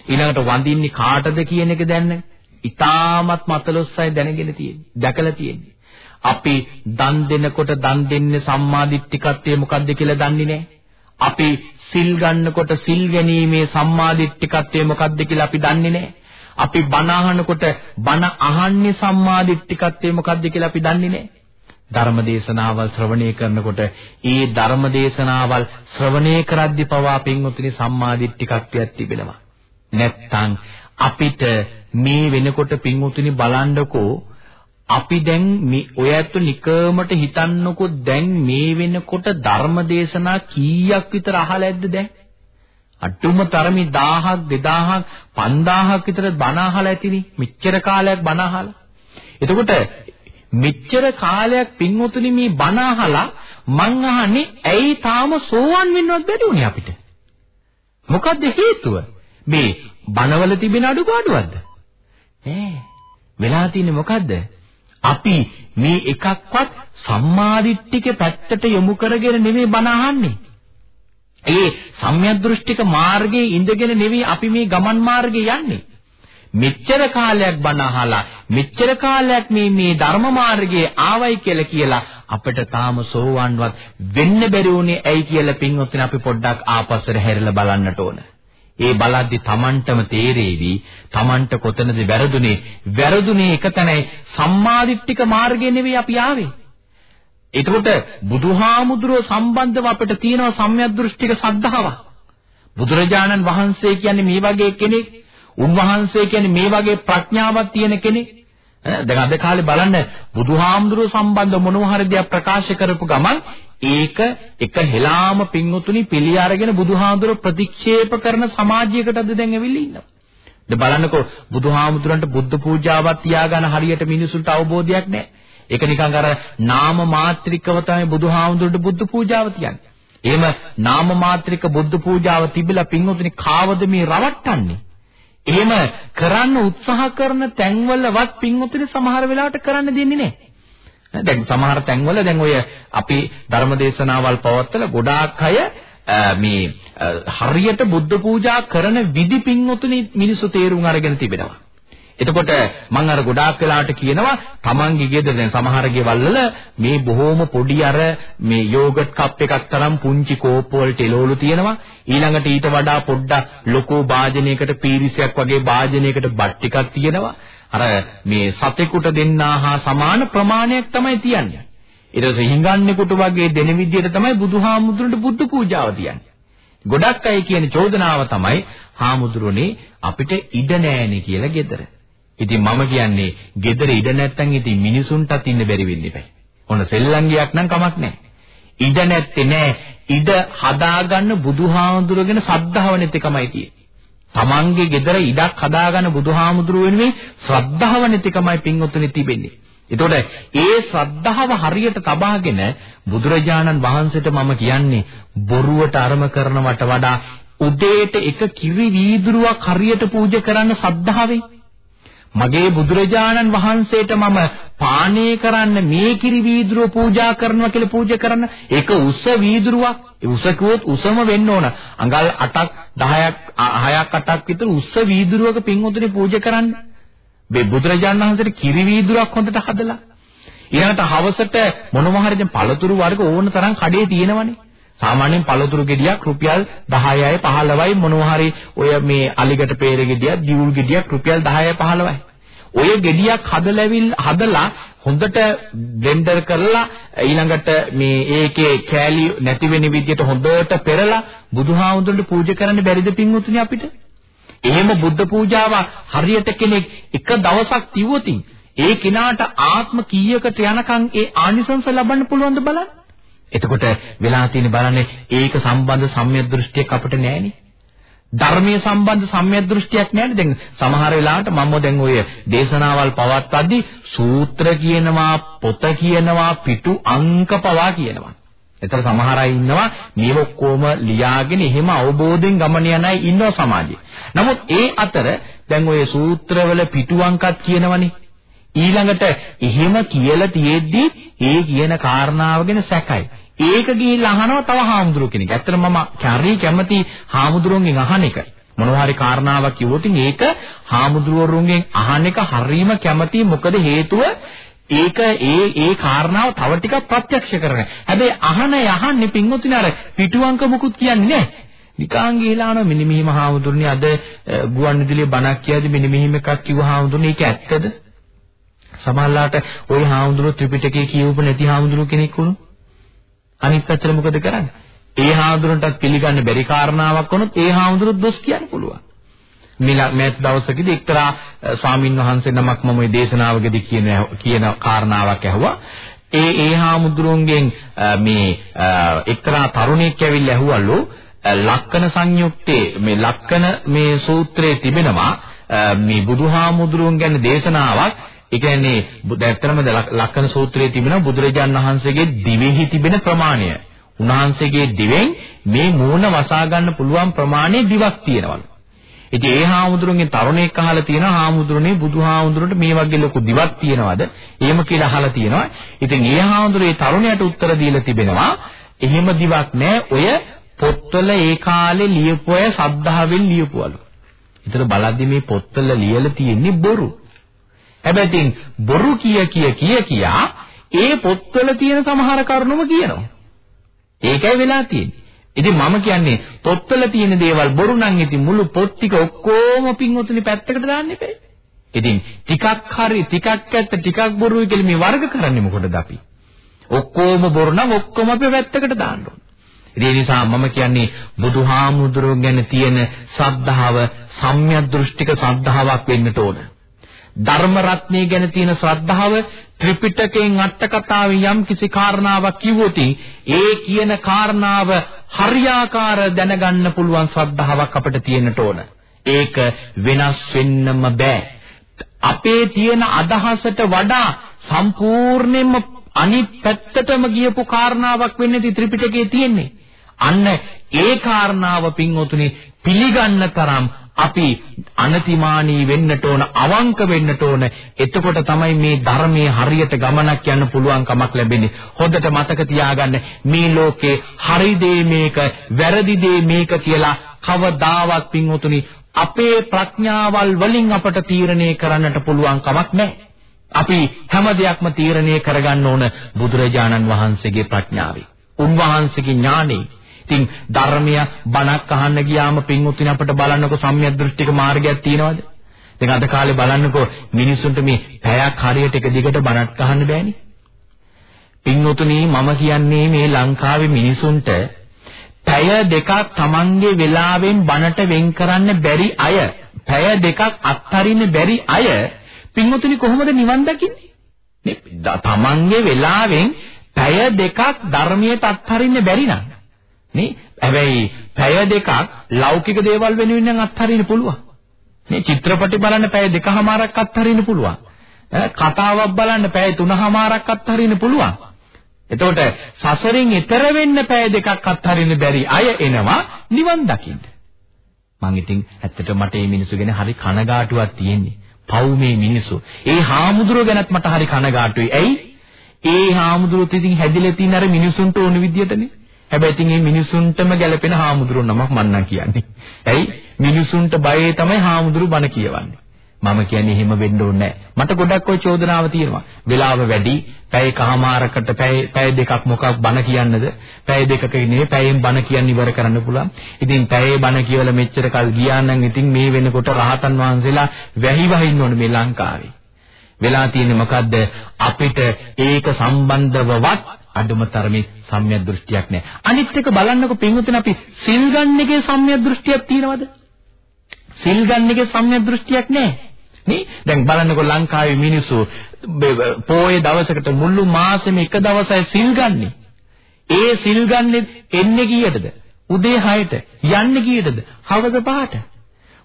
ඊළඟට වඳින්නේ කාටද කියන එක දැන්න ඊ타මත් මතලොස්සයි දැනගෙන තියෙන්නේ. දැකලා තියෙන්නේ. අපි දන් දෙනකොට දන් දෙන්නේ සම්මාදිට්ඨිකත්වය මොකද්ද කියලා දන්නේ නැහැ. අපි සිල් ගන්නකොට සිල් ගැනීමේ සම්මාදිට්ඨිකත්වය මොකද්ද කියලා අපි දන්නේ නැහැ. අපි බණ අහනකොට බණ අහන්නේ සම්මාදිට්ඨිකත්වය මොකද්ද කියලා අපි දන්නේ නැහැ. ධර්මදේශනාවල් ශ්‍රවණය කරනකොට ඒ ධර්මදේශනාවල් ශ්‍රවණය කරද්දී පවා පින්වතුනි සම්මාදිට්ඨිකත්වයක් තිබෙනවා. නැත්තම් අපිට මේ වෙනකොට පින්වතුනි බලන්නකෝ අපි දැන් මේ ඔය ඇත්ත නිකමට හිතන්නකෝ දැන් මේ වෙනකොට ධර්ම දේශනා කීයක් විතර අහලා ඇද්ද දැන්? අටුම තරමි 1000ක් 2000ක් 5000ක් විතර බණ අහලා ඇතිනේ. මෙච්චර කාලයක් බණ අහලා. එතකොට මෙච්චර කාලයක් පින්වතුනි මේ බණ අහලා මං අහන්නේ ඇයි තාම සෝවන් වෙන්නවත් බැරි උනේ අපිට? මොකද්ද හේතුව? මේ බණවල තිබෙන අඩුපාඩුවක්ද? නෑ. වෙලා තියෙන්නේ මොකද්ද? අපි මේ එකක්වත් සම්මාදිට්ඨික පැත්තට යොමු කරගෙන නෙමෙයි බණ අහන්නේ. ඒ සම්‍යද්දෘෂ්ටික මාර්ගයේ ඉඳගෙන නෙවෙයි අපි මේ ගමන් මාර්ගේ යන්නේ. මෙච්චර කාලයක් බණ අහලා මෙච්චර කාලයක් මේ මේ ධර්ම මාර්ගයේ ආවයි කියලා කියලා අපිට තාම සෝවන්වත් වෙන්න බැරි වුණේ ඇයි කියලා පින්වත්නි අපි පොඩ්ඩක් ආපස්සට හැරිලා බලන්නට ඕන. ඒ බලද්දි Tamanටම තේරෙවි Tamanට කොතනද වැරදුනේ වැරදුනේ එක තැනයි සම්මාදිට්ඨික මාර්ගයේ නෙවෙයි අපි ආවේ. එතකොට බුදුහාමුදුරුව සම්බන්ධව අපිට තියෙනවා සම්‍යද්දෘෂ්ටික සද්ධාවක්. බුදුරජාණන් වහන්සේ කියන්නේ මේ වගේ කෙනෙක්. උන්වහන්සේ කියන්නේ මේ වගේ ප්‍රඥාවක් තියෙන කෙනෙක්. දැන් අද කාලේ බලන්න බුදුහාමුදුරුව සම්බන්ධ මොනවා හරි දෙයක් ප්‍රකාශ කරපු ගමන් ඒක එක හෙලාම පින්වතුනි පිළි අරගෙන බුදුහාමුදුරුව ප්‍රතික්ෂේප කරන සමාජයකට අද දැන් ඇවිල්ලා ඉන්නවා. දැන් බලන්නකෝ බුදුහාමුදුරන්ට බුද්ධ පූජාවක් තියාගන්න හරියට මිනිසුන්ට අවබෝධයක් නැහැ. ඒක නිකන් අර නාම මාත්‍රිකව තමයි බුදුහාමුදුරට බුද්ධ පූජාව තියන්නේ. එහෙම නාම මාත්‍රික බුද්ධ පූජාව තිබිලා පින්වතුනි කාවද මේ රවට්ටන්නේ? එහෙම කරන්න උත්සාහ කරන තැන්වලවත් පින්වතුනි සමහර වෙලාවට කරන්න දෙන්නේ නැහැ. දැන් සමහර තැන්වල දැන් ඔය අපි ධර්මදේශනාවල් පවත්වලා ගොඩාක් අය මේ හරියට බුද්ධ පූජා කරන විදි පින්වතුනි මිනිස්සු තේරුම් අරගෙන තිබෙනවා. එතකොට මම අර ගොඩාක් වෙලාවට කියනවා Tamange ගෙදර දැන් සමහර ගෙවල් වල මේ බොහොම පොඩි අර මේ යෝගට් කප් එකක් තරම් පුංචි කෝප් වලට එළවලු තියෙනවා. ඊළඟට ඊට වඩා පොඩ්ඩක් ලොකු භාජනයකට පීරිසයක් වගේ භාජනයකට බත් ටිකක් තියෙනවා. අර මේ සතෙකුට දෙන්නා හා සමාන ප්‍රමාණයක් තමයි තියන්නේ. ඊට පස්සේ හිඟන්නෙකුට වගේ දෙන විදියට තමයි බුදුහාමුදුරන්ට බුද්ධ පූජාව තියන්නේ. ගොඩක් අය කියන චෝදනාව තමයි හාමුදුරනේ අපිට ඉඩ නෑනේ කියලා gedara ඉතින් මම කියන්නේ gedare ඉඩ නැත්තම් ඉතින් මිනිසුන්ටත් ඉන්න බැරි වෙන්න ඉබේ. ඔන්න සෙල්ලංගියක් නම් කමක් නැහැ. ඉඩ නැත්තේ නෑ. ඉඩ හදාගන්න බුදුහාමුදුරගෙන සද්ධාව නැතිකමයි තියෙන්නේ. Tamange gedare ඉඩක් හදාගන්න බුදුහාමුදුරුව වෙනුවෙන් ශ්‍රද්ධාව නැතිකමයි පින්වතුනි තිබෙන්නේ. එතකොට ඒ ශ්‍රද්ධාව හරියට තබාගෙන බුදුරජාණන් වහන්සේට මම කියන්නේ බොරුවට අරම කරනවට වඩා උදේට එක කිරි වීදුරුවක් හරියට පූජා කරන්න ශ්‍රද්ධාවෙන් මගේ බුදුරජාණන් වහන්සේට මම පානය කරන්න මේ කිරි වීදුරුව පූජා කරනවා කියලා පූජා කරන්න ඒක උස වීදුරුවක්. උස කිව්වොත් උසම වෙන්න ඕන. අඟල් 8ක් 10ක් 6ක් 8ක් විතර උස වීදුරුවක පින්වතුනි පූජා කරන්න. මේ බුදුරජාණන් වහන්සේට කිරි වීදුරුවක් හොඳට හදලා. ඊළඟට හවසට මොනවා හරි දැන් පළතුරු වර්ග ඕන තරම් කඩේ තියෙනවනේ. සාමාන්‍යයෙන් පළතුරු ගෙඩියක් රුපියල් 10යි 15යි මොනවා හරි ඔය මේ අලිගට peer ගෙඩියක් දියුල් ගෙඩියක් රුපියල් 10යි 15යි. ඔය ගෙඩියක් හදලාවිල් හදලා හොඳට බ්ලෙන්ඩර් කරලා ඊළඟට මේ ඒකේ කෑලි නැති වෙන විදිහට හොඳට පෙරලා බුදුහාමුදුරන්ට පූජා කරන්න බැරිද පින්වතුනි අපිට? එහෙම බුද්ධ පූජාව හරියට කෙනෙක් එක දවසක් තිව්වොතින් ඒ කෙනාට ආත්ම කීයකට යනකම් ඒ ආනිසංස ලබන්න පුළුවන්ද බලන්න. එතකොට වෙලා තියෙන බලන්නේ ඒක සම්බන්ධ සම්‍යක් දෘෂ්ටියක් අපිට නැහෙනේ. ධර්මයේ සම්බන්ධ සම්‍යක් දෘෂ්ටියක් නැහැනේ. දැන් සමහර වෙලාවට මම දැන් ඔය දේශනාවල් පවත්වද්දී සූත්‍ර කියනවා, පොත කියනවා, පිටු අංක පවා කියනවා. ඒතර සමහර අය ඉන්නවා මේ ඔක්කොම ලියාගෙන එහෙම අවබෝධයෙන් ගමන යන අය ඉන්නවා සමාජයේ. නමුත් ඒ අතර දැන් ඔය සූත්‍රවල පිටු අංකත් කියනවනේ. ඊළඟට එහෙම කියලා තියෙද්දි ඒ කියන කාරණාව ගැන සැකයි. ඒක ගිහිල්ලා අහනවා තව හාමුදුරුව කෙනෙක්. ඇත්තට මම හරි කැමති හාමුදුරුවන්ගෙන් අහන එක. මොනවා හරි කාරණාවක් කිව්වොත් ඒක හාමුදුරුවරුන්ගෙන් අහන එක හරීම කැමති. මොකද හේතුව ඒක ඒ ඒ කාරණාව තව ටිකක් ප්‍රත්‍යක්ෂ කරගන්න. හැබැයි අහන යහන්නේ පින්වතුනි අර පිටුවංක මුකුත් කියන්නේ නැහැ. නිකාං ගිහිලා අහනවා මෙන්න මෙහිම හාමුදුරනේ අද ගුවන් විදුලියේ බණක් කියද්දි මෙන්න මෙහිම එකක් කිව්ව හාමුදුරනේ ඒක ඇත්තද? සමහරලාට ওই හාමුදුරුවෝ ත්‍රිපිටකය කියවපු නැති හාමුදුරුවෝ කෙනෙක් වුණොත් අනිත් පැත්තට මොකද කරන්නේ? ඒ හාමුදුරන්ටත් පිළිගන්න බැරි කාරණාවක් වුණොත් ඒ හාමුදුරුවෝ දොස් කියන්න පුළුවන්. මේත් දවසකදී එක්තරා ස්වාමින් වහන්සේ නමක් මම මේ දේශනාවකදී කියන කියන කාරණාවක් ඇහුවා. ඒ ඒ හාමුදුරුවන්ගෙන් මේ එක්තරා තරුණයෙක් ඇවිල්ලා ඇහුවලු ලක්කන සංයුක්තේ මේ ලක්කන මේ සූත්‍රයේ තිබෙනවා මේ බුදුහාමුදුරුවන් ගැන දේශනාවක් ඒ කියන්නේ ඇත්තටම ලක්කන සූත්‍රයේ තිබෙනවා බුදුරජාන් වහන්සේගේ දිවෙහි තිබෙන ප්‍රමාණය. උන්වහන්සේගේ දිවෙන් මේ මූණ වසා ගන්න පුළුවන් ප්‍රමාණය දිවක් තියෙනවලු. ඉතින් ඒ හාමුදුරුවන්ගෙන් තරුණයෙක් අහලා තියෙනවා හාමුදුරනේ බුදුහාමුදුරන්ට මේ වගේ ලොකු දිවක් තියෙනවද? එහෙම කියලා අහලා තියෙනවා. ඉතින් ඒ හාමුදුරුවෝ ඒ තරුණයාට උත්තර දීලා තිබෙනවා එහෙම දිවක් නෑ. ඔය පොත්වල ඒ කාලේ ලියපු අය සද්ධාවෙන් ලියපුවලු. ඒතර බලද්දි මේ පොත්වල ලියලා තියෙන්නේ බොරු. හැබැයි ඉතින් බොරු කිය කිය කිය කියා ඒ පොත්වල තියෙන සමහර කරුණුම කියනවා. ඒකයි වෙලා තියෙන්නේ. ඉතින් මම කියන්නේ පොත්වල තියෙන දේවල් බොරු නම් ඉතින් මුළු පොත් ටික ඔක්කොම පින්වතුනි පැත්තකට දාන්න එපා. ඉතින් ටිකක් හරි ටිකක් ඇත්ත ටිකක් බොරුයි කියලා මේ වර්ග කරන්නේ මොකටද අපි? ඔක්කොම බොරු නම් ඔක්කොම අපි පැත්තකට දාන්න ඕන. ඒ නිසා මම කියන්නේ බුදුහාමුදුරුවෝ ගැන තියෙන ශ්‍රද්ධාව සම්‍යක් දෘෂ්ටික ශ්‍රද්ධාවක් වෙන්නට ඕන. ධර්ම රත්නය ගැන තියෙන ශ්‍රද්ධාව ත්‍රිපිටකයෙන් අට කතාවෙන් යම් කිසි කාරණාවක් කිව්වොත් ඒ කියන කාරණාව හරියාකාර දැනගන්න පුළුවන් ශ්‍රද්ධාවක් අපිට තියෙන්නට ඕන. ඒක වෙනස් වෙන්නම බෑ. අපේ තියෙන අදහසට වඩා සම්පූර්ණයෙන්ම අනිත් පැත්තටම ගියපු කාරණාවක් වෙන්නේ ත්‍රිපිටකයේ තියෙන්නේ. අන්න ඒ කාරණාව පින්වතුනි පිළිගන්න තරම් අපි අනතිමානී වෙන්නට ඕන අවංක වෙන්නට ඕන. එතකොට තමයි මේ ධර්මයේ හරියට ගමනක් යන්න පුළුවන් කමක් ලැබෙන්නේ. හොඳට මතක තියාගන්න මේ ලෝකේ හරි දේ මේක වැරදි දේ මේක කියලා කවදාවත් පින්වතුනි අපේ ප්‍රඥාවල් වලින් අපට තීරණය කරන්නට පුළුවන් කමක් නැහැ. අපි හැම දෙයක්ම තීරණය කරගන්න ඕන බුදුරජාණන් වහන්සේගේ ප්‍රඥාවෙන් උන්වහන්සේගේ ඥානෙයි. ඉතින් ධර්මය බණක් අහන්න ගියාම පින්වුතුනි අපිට බලන්නකො සම්‍යක් දෘෂ්ටික මාර්ගයක් තියෙනවද? දැන් අද කාලේ බලන්නකො මිනිස්සුන්ට මේ පැයක් හරියට එක දිගට බණක් අහන්න බෑනේ. පින්වතුනි මම කියන්නේ මේ ලංකාවේ මිනිසුන්ට පැය දෙකක් Tamange වෙලාවෙන් බණට වෙන් කරන්න බැරි අය, පැය දෙකක් අත්හරින්න බැරි අය පින්වතුනි කොහොමද නිවන් දකින්නේ? නේ Tamange වෙලාවෙන් පැය දෙකක් ධර්මයට අත්හරින්න බැරි නම් නේ? හැබැයි පැය දෙකක් ලෞකික දේවල් වෙනුවෙන් නම් අත්හරින්න පුළුවන්. මේ චිත්‍රපටි බලන්න පැය දෙකමාරක් අත්හරින්න පුළුවන්. කතාවක් බලන්න පැය තුනමාරක් අත්හරින්න පුළුවන්. එතකොට සසරින් එතර වෙන්න පැය දෙකක් අත්හරින්න බැරි අය එනවා නිවන් දකින්න. මං ඉතින් ඇත්තට මට මේ මිනිස්සු ගැන හරි කනගාටුවක් තියෙන්නේ. පව් මේ මිනිස්සු. ඒ හාමුදුරුව ගැනත් මට හරි කනගාටුයි. ඇයි? ඒ හාමුදුරුවෝ ඉතින් හැදිලා තියෙන අර මිනිසුන්ට ඕන විදියටනේ. හැබැයි ඉතින් මේ මිනිසුන්ටම ගැළපෙන හාමුදුරුවෝ නමක් මන්නම් කියන්නේ. ඇයි? මිනිසුන්ට බයේ තමයි හාමුදුරු බණ කියවන්නේ. මම කියන්නේ එහෙම වෙන්න ඕනේ මට ගොඩක් ওই චෝදනාව තියෙනවා. වෙලාව වැඩි, පැය කහමාරකට පැය පැය දෙකක් මොකක් බණ කියන්නද? පැය දෙකක ඉන්නේ පැයෙන් බණ කියන්න ඉවර කරන්න පුළුවන්. ඉතින් පැයේ බණ කියවලා මෙච්චර කල් ගියා නම් ඉතින් මේ වෙනකොට රහතන් වහන්සේලා වැහි වහින්න ඕනේ මේ ලංකාවේ. වෙලා තියෙන්නේ මොකද්ද? අපිට ඒක සම්බන්ධවවත් අඩුම තරමේ සම්‍යක් දෘෂ්ටියක් නැහැ. අනිත් එක බලන්නකො පින්වතුනි අපි සිල් ගන්න එකේ සම්‍යක් දෘෂ්ටියක් තියෙනවද? සිල් ගන්න එකේ සම්‍යක් දෘෂ්ටියක් නැහැ. නේ? දැන් බලන්නකො ලංකාවේ මිනිස්සු පොයේ දවසකට මුළු මාසෙම එක දවසයි සිල් ගන්නෙ. ඒ සිල් ගන්නෙ එන්නේ කීයටද? උදේ 6ට. යන්නේ කීයටද? හවස 5ට.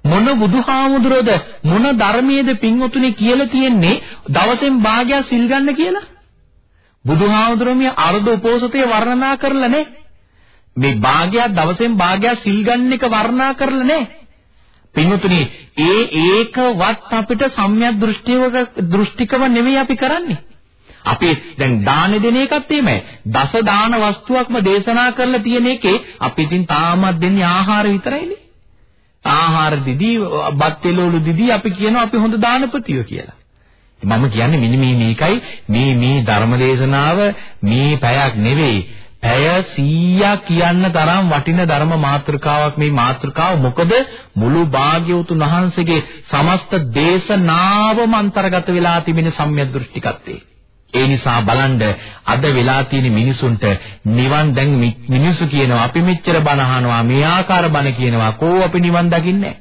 මොන බුදුහාමුදුරෝද මොන ධර්මයේද පින්වතුනි කියලා තියෙන්නේ දවසෙන් භාගයක් සිල් ගන්න කියලා? බුදුහාමුදුරුවෝ මේ අර්ධ උපෝසතය වර්ණනා කරලා නැහැ. මේ භාගයක් දවසෙන් භාගයක් සිල් ගන්න එක වර්ණනා කරලා නැහැ. පින්වතුනි ඒ ඒකවත් අපිට සම්‍යක් දෘෂ්ටියක දෘෂ්ටිකව නෙමෙයි අපි කරන්නේ. අපි දැන් දාන දෙන එකත් එහෙමයි. දස දාන වස්තුවක්ම දේශනා කරලා තියෙන එකේ අපි ඉතින් තාමත් දෙන්නේ ආහාර විතරයිනේ. ආහාර දිදී බත් එළවලු දිදී අපි කියනවා අපි හොඳ දානපතියෝ කියලා. මම කියන්නේ මෙන්න මේ මේකයි. මේ මේ ධර්මදේශනාව මේ පැයක් නෙවෙයි. පැය 100ක් කියන්න තරම් වටින ධර්ම මාතෘකාවක් මේ මාතෘකාව. මොකද මුළු භාග්‍යවතුන් වහන්සේගේ සමස්ත දේශනාවම අන්තර්ගත වෙලා තිබෙන සම්‍යක් දෘෂ්ටිකත්වයේ. ඒ නිසා බලන්න අද වෙලා තියෙන මිනිසුන්ට නිවන් දැන් මිනිසු කියනවා අපි මෙච්චර බණ අහනවා මේ ආකාර බණ කියනවා. කෝ අපි නිවන් දකින්නේ?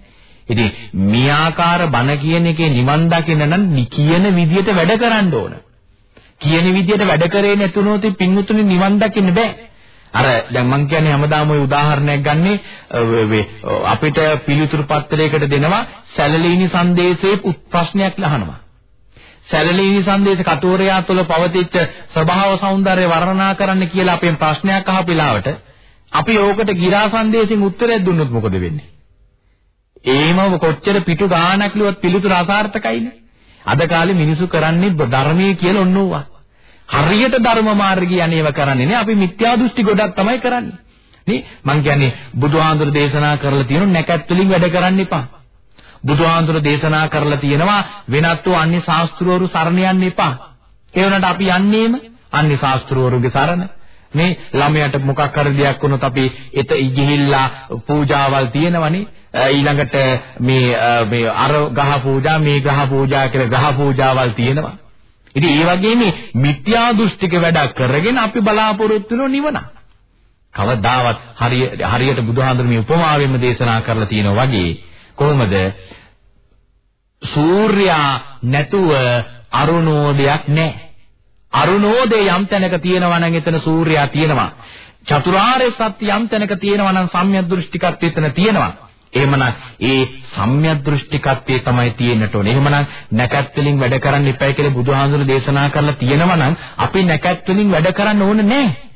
ඉතින් මේ ආකාර බණ කියන එකේ නිවන් දකින්න නම් කියන විදියට වැඩ කරන්න ඕන. කියන විදියට වැඩ කරේ නැතුනොත් පින්නුතුනි නිවන් දකින්න බෑ. අර දැන් මම කියන්නේ හැමදාම ওই උදාහරණයක් ගන්නෙ අපිට පිළිතුරු පත්‍රයකට දෙනවා සැලලිනි සංදේශයේ ප්‍රශ්නයක් අහනවා. සැලලිනි සංදේශ කටෝරයා තුළ පවතිච්ච ස්වභාව సౌందර්ය වර්ණනා කරන්න කියලා අපෙන් ප්‍රශ්නයක් අහපිලාවට අපි ඕකට ගිරා සංදේශෙන් උත්තරයක් දුන්නොත් මොකද වෙන්නේ? ඒම කොච්චර පිටු ගානක් ලියුවත් පිළිතුර අසාර්ථකයිනේ. අද කාලේ මිනිසු කරන්නේ ධර්මයේ කියලා ඔන්නෝවා. හරියට ධර්ම මාර්ගය යන්නේව කරන්නේ නේ. අපි මිත්‍යා දෘෂ්ටි ගොඩක් තමයි කරන්නේ. නේ මං කියන්නේ බුදුහාඳුර දේශනා කරලා තියෙන නැකත් වලින් වැඩ කරන්න එපා. බුදුහාඳුර දේශනා කරලා තියෙනවා වෙනත් වූ අන්‍ය ශාස්ත්‍රවරු සරණ යන්න එපා. ඒ වුණාට අපි යන්නේම අන්‍ය ශාස්ත්‍රවරුගේ සරණ. මේ ළමයට මොකක් හරි දෙයක් වුණොත් අපි එත ගිහිල්ලා පූජාවල් තියෙනවනේ ඊළඟට මේ මේ අර ගහ පූජා මේ ගහ පූජා කියලා ගහ පූජාවල් තියෙනවා. ඉතින් ඒ වගේ මේ මිත්‍යා දෘෂ්ටික වැඩ කරගෙන අපි බලාපොරොත්තු වෙන නිවන. කවදාවත් හරිය හරියට බුදුහාඳුර මේ උපමාවෙන්ම දේශනා කරලා තියෙනවා වගේ කොහොමද සූර්යා නැතුව අරුණෝදයක් නැහැ. අරුණෝදය යම් තැනක තියෙනවා නම් එතන සූර්යා තියෙනවා. චතුරාර්ය සත්‍ය යම් තැනක තියෙනවා නම් සම්‍යක් දෘෂ්ටිකත්වය එතන තියෙනවා. එහෙමනම් ඒ සම්‍යක් දෘෂ්ටිකත්වයේ තමයි තියෙන්නට ඕනේ. එහෙමනම් නැකත් වලින් වැඩ කරන්න එපා කියලා බුදුහාමුදුරු දේශනා කරලා තියෙනවා නම් අපි නැකත් වලින් වැඩ කරන්න ඕනේ නැහැ.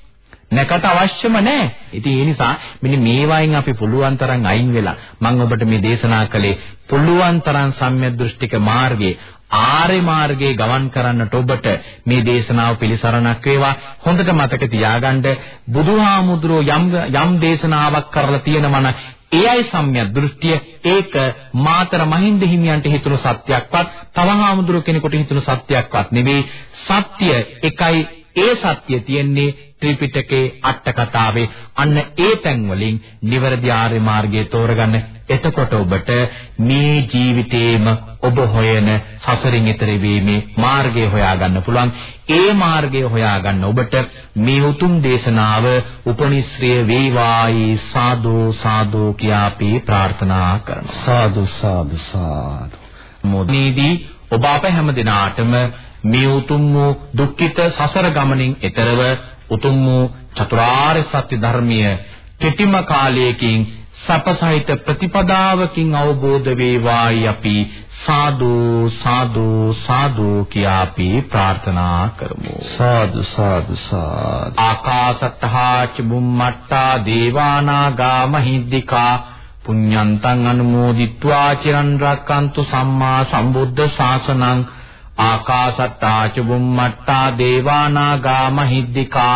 නැකට අවශ්‍යම නැහැ. ඉතින් ඒ නිසා මෙන්න මේවායින් අපි පුළුවන් තරම් අයින් වෙලා මම ඔබට මේ දේශනා කළේ පුළුවන් තරම් සම්‍යක් දෘෂ්ටික මාර්ගයේ ආර්ය මාර්ගයේ ගමන් කරන්නට ඔබට මේ දේශනාව පිළිසරණක් වේවා. හොඳට මතක තියාගන්න බුදුහාමුදුරෝ යම් යම් දේශනාවක් කරලා තියෙනවා නම් එයයි සම්‍යක් දෘෂ්ටිය. ඒක මාතර මහින්ද හිමියන්ට හිතුණු සත්‍යයක්වත් තවහාමුදුරු කෙනෙකුට හිතුණු සත්‍යයක්වත් නෙවෙයි. සත්‍ය එකයි ඒ සත්‍ය තියෙන්නේ ත්‍රිපිටකේ අට කතාවේ. අන්න ඒ තැන් වලින් නිවැරදි ආර්ය මාර්ගය තෝරගන්න. එතකොට ඔබට මේ ජීවිතේම ඔබ හොයන සසරින් ඈතර වීමේ මාර්ගය හොයාගන්න පුළුවන්. ඒ මාර්ගය හොයාගන්න ඔබට මේ උතුම් දේශනාව උපනිශ්‍රය වේවායි සාදු සාදු කියා අපි ප්‍රාර්ථනා කරනවා. සාදු සාදු සාදු. මොදීදී ඔබ අප හැම දිනාටම මේ උතුම් වූ දුක්ඛිත සසර ගමනින් එතරව උතුම් වූ චතුරාර්ය සත්‍ය ධර්මීය කෙටිම කාලයකින් සපසහිත ප්‍රතිපදාවකින් අවබෝධ වේවායි අපි සාදු සාදු සාදු කියා අපි ප්‍රාර්ථනා කරමු. සාදු සාදු සාදු. ආකාසත්තා චුම්මට්ටා දේවානාගා මහිද්దికා පුඤ්ඤන්තං අනුමෝදිත්වා චිරන් රැක්කන්තු සම්මා සම්බුද්ධ ශාසනං. ආකාසත්තා චුම්මට්ටා දේවානාගා මහිද්దికා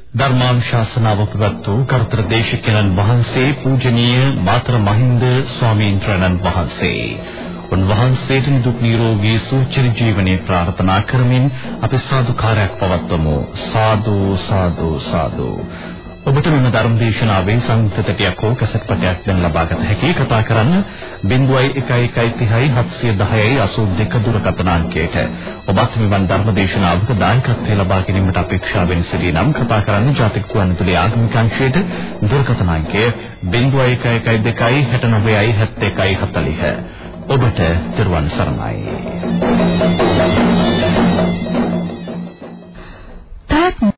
ධර්මානුශාසනාව පැවැත් වූ කර්තෘ දේශකයන්න් වහන්සේ පූජනීය මාතර මහින්ද ස්වාමීන් වහන්සේ. උන්වහන්සේට නිදුක් නිරෝගී සුවචිර ජීවනයේ ප්‍රාර්ථනා කරමින් අපි සාදුකාරයක් පවත්වමු. සාදු සාදු සාදු. ඔබට මෙම ධර්ම දේශනාවේ සංයුක්ත තටයක් හෝ කැසට් පටයක් දැන් ලබා ගන්න හැකි කතා කරන්න 0113071082 දුරකථන අංකයට. ඔබත් මෙවන් ධර්ම දේශනාවක දායකත්වය ලබා ගැනීමට අපේක්ෂාවෙන් සිටී නම් කතා කරන්න ජාතික කුවන්තුලේ ආගමික අංශයට දුරකථන අංකය 0112697140 ඔබට දරුවන් සරණයි.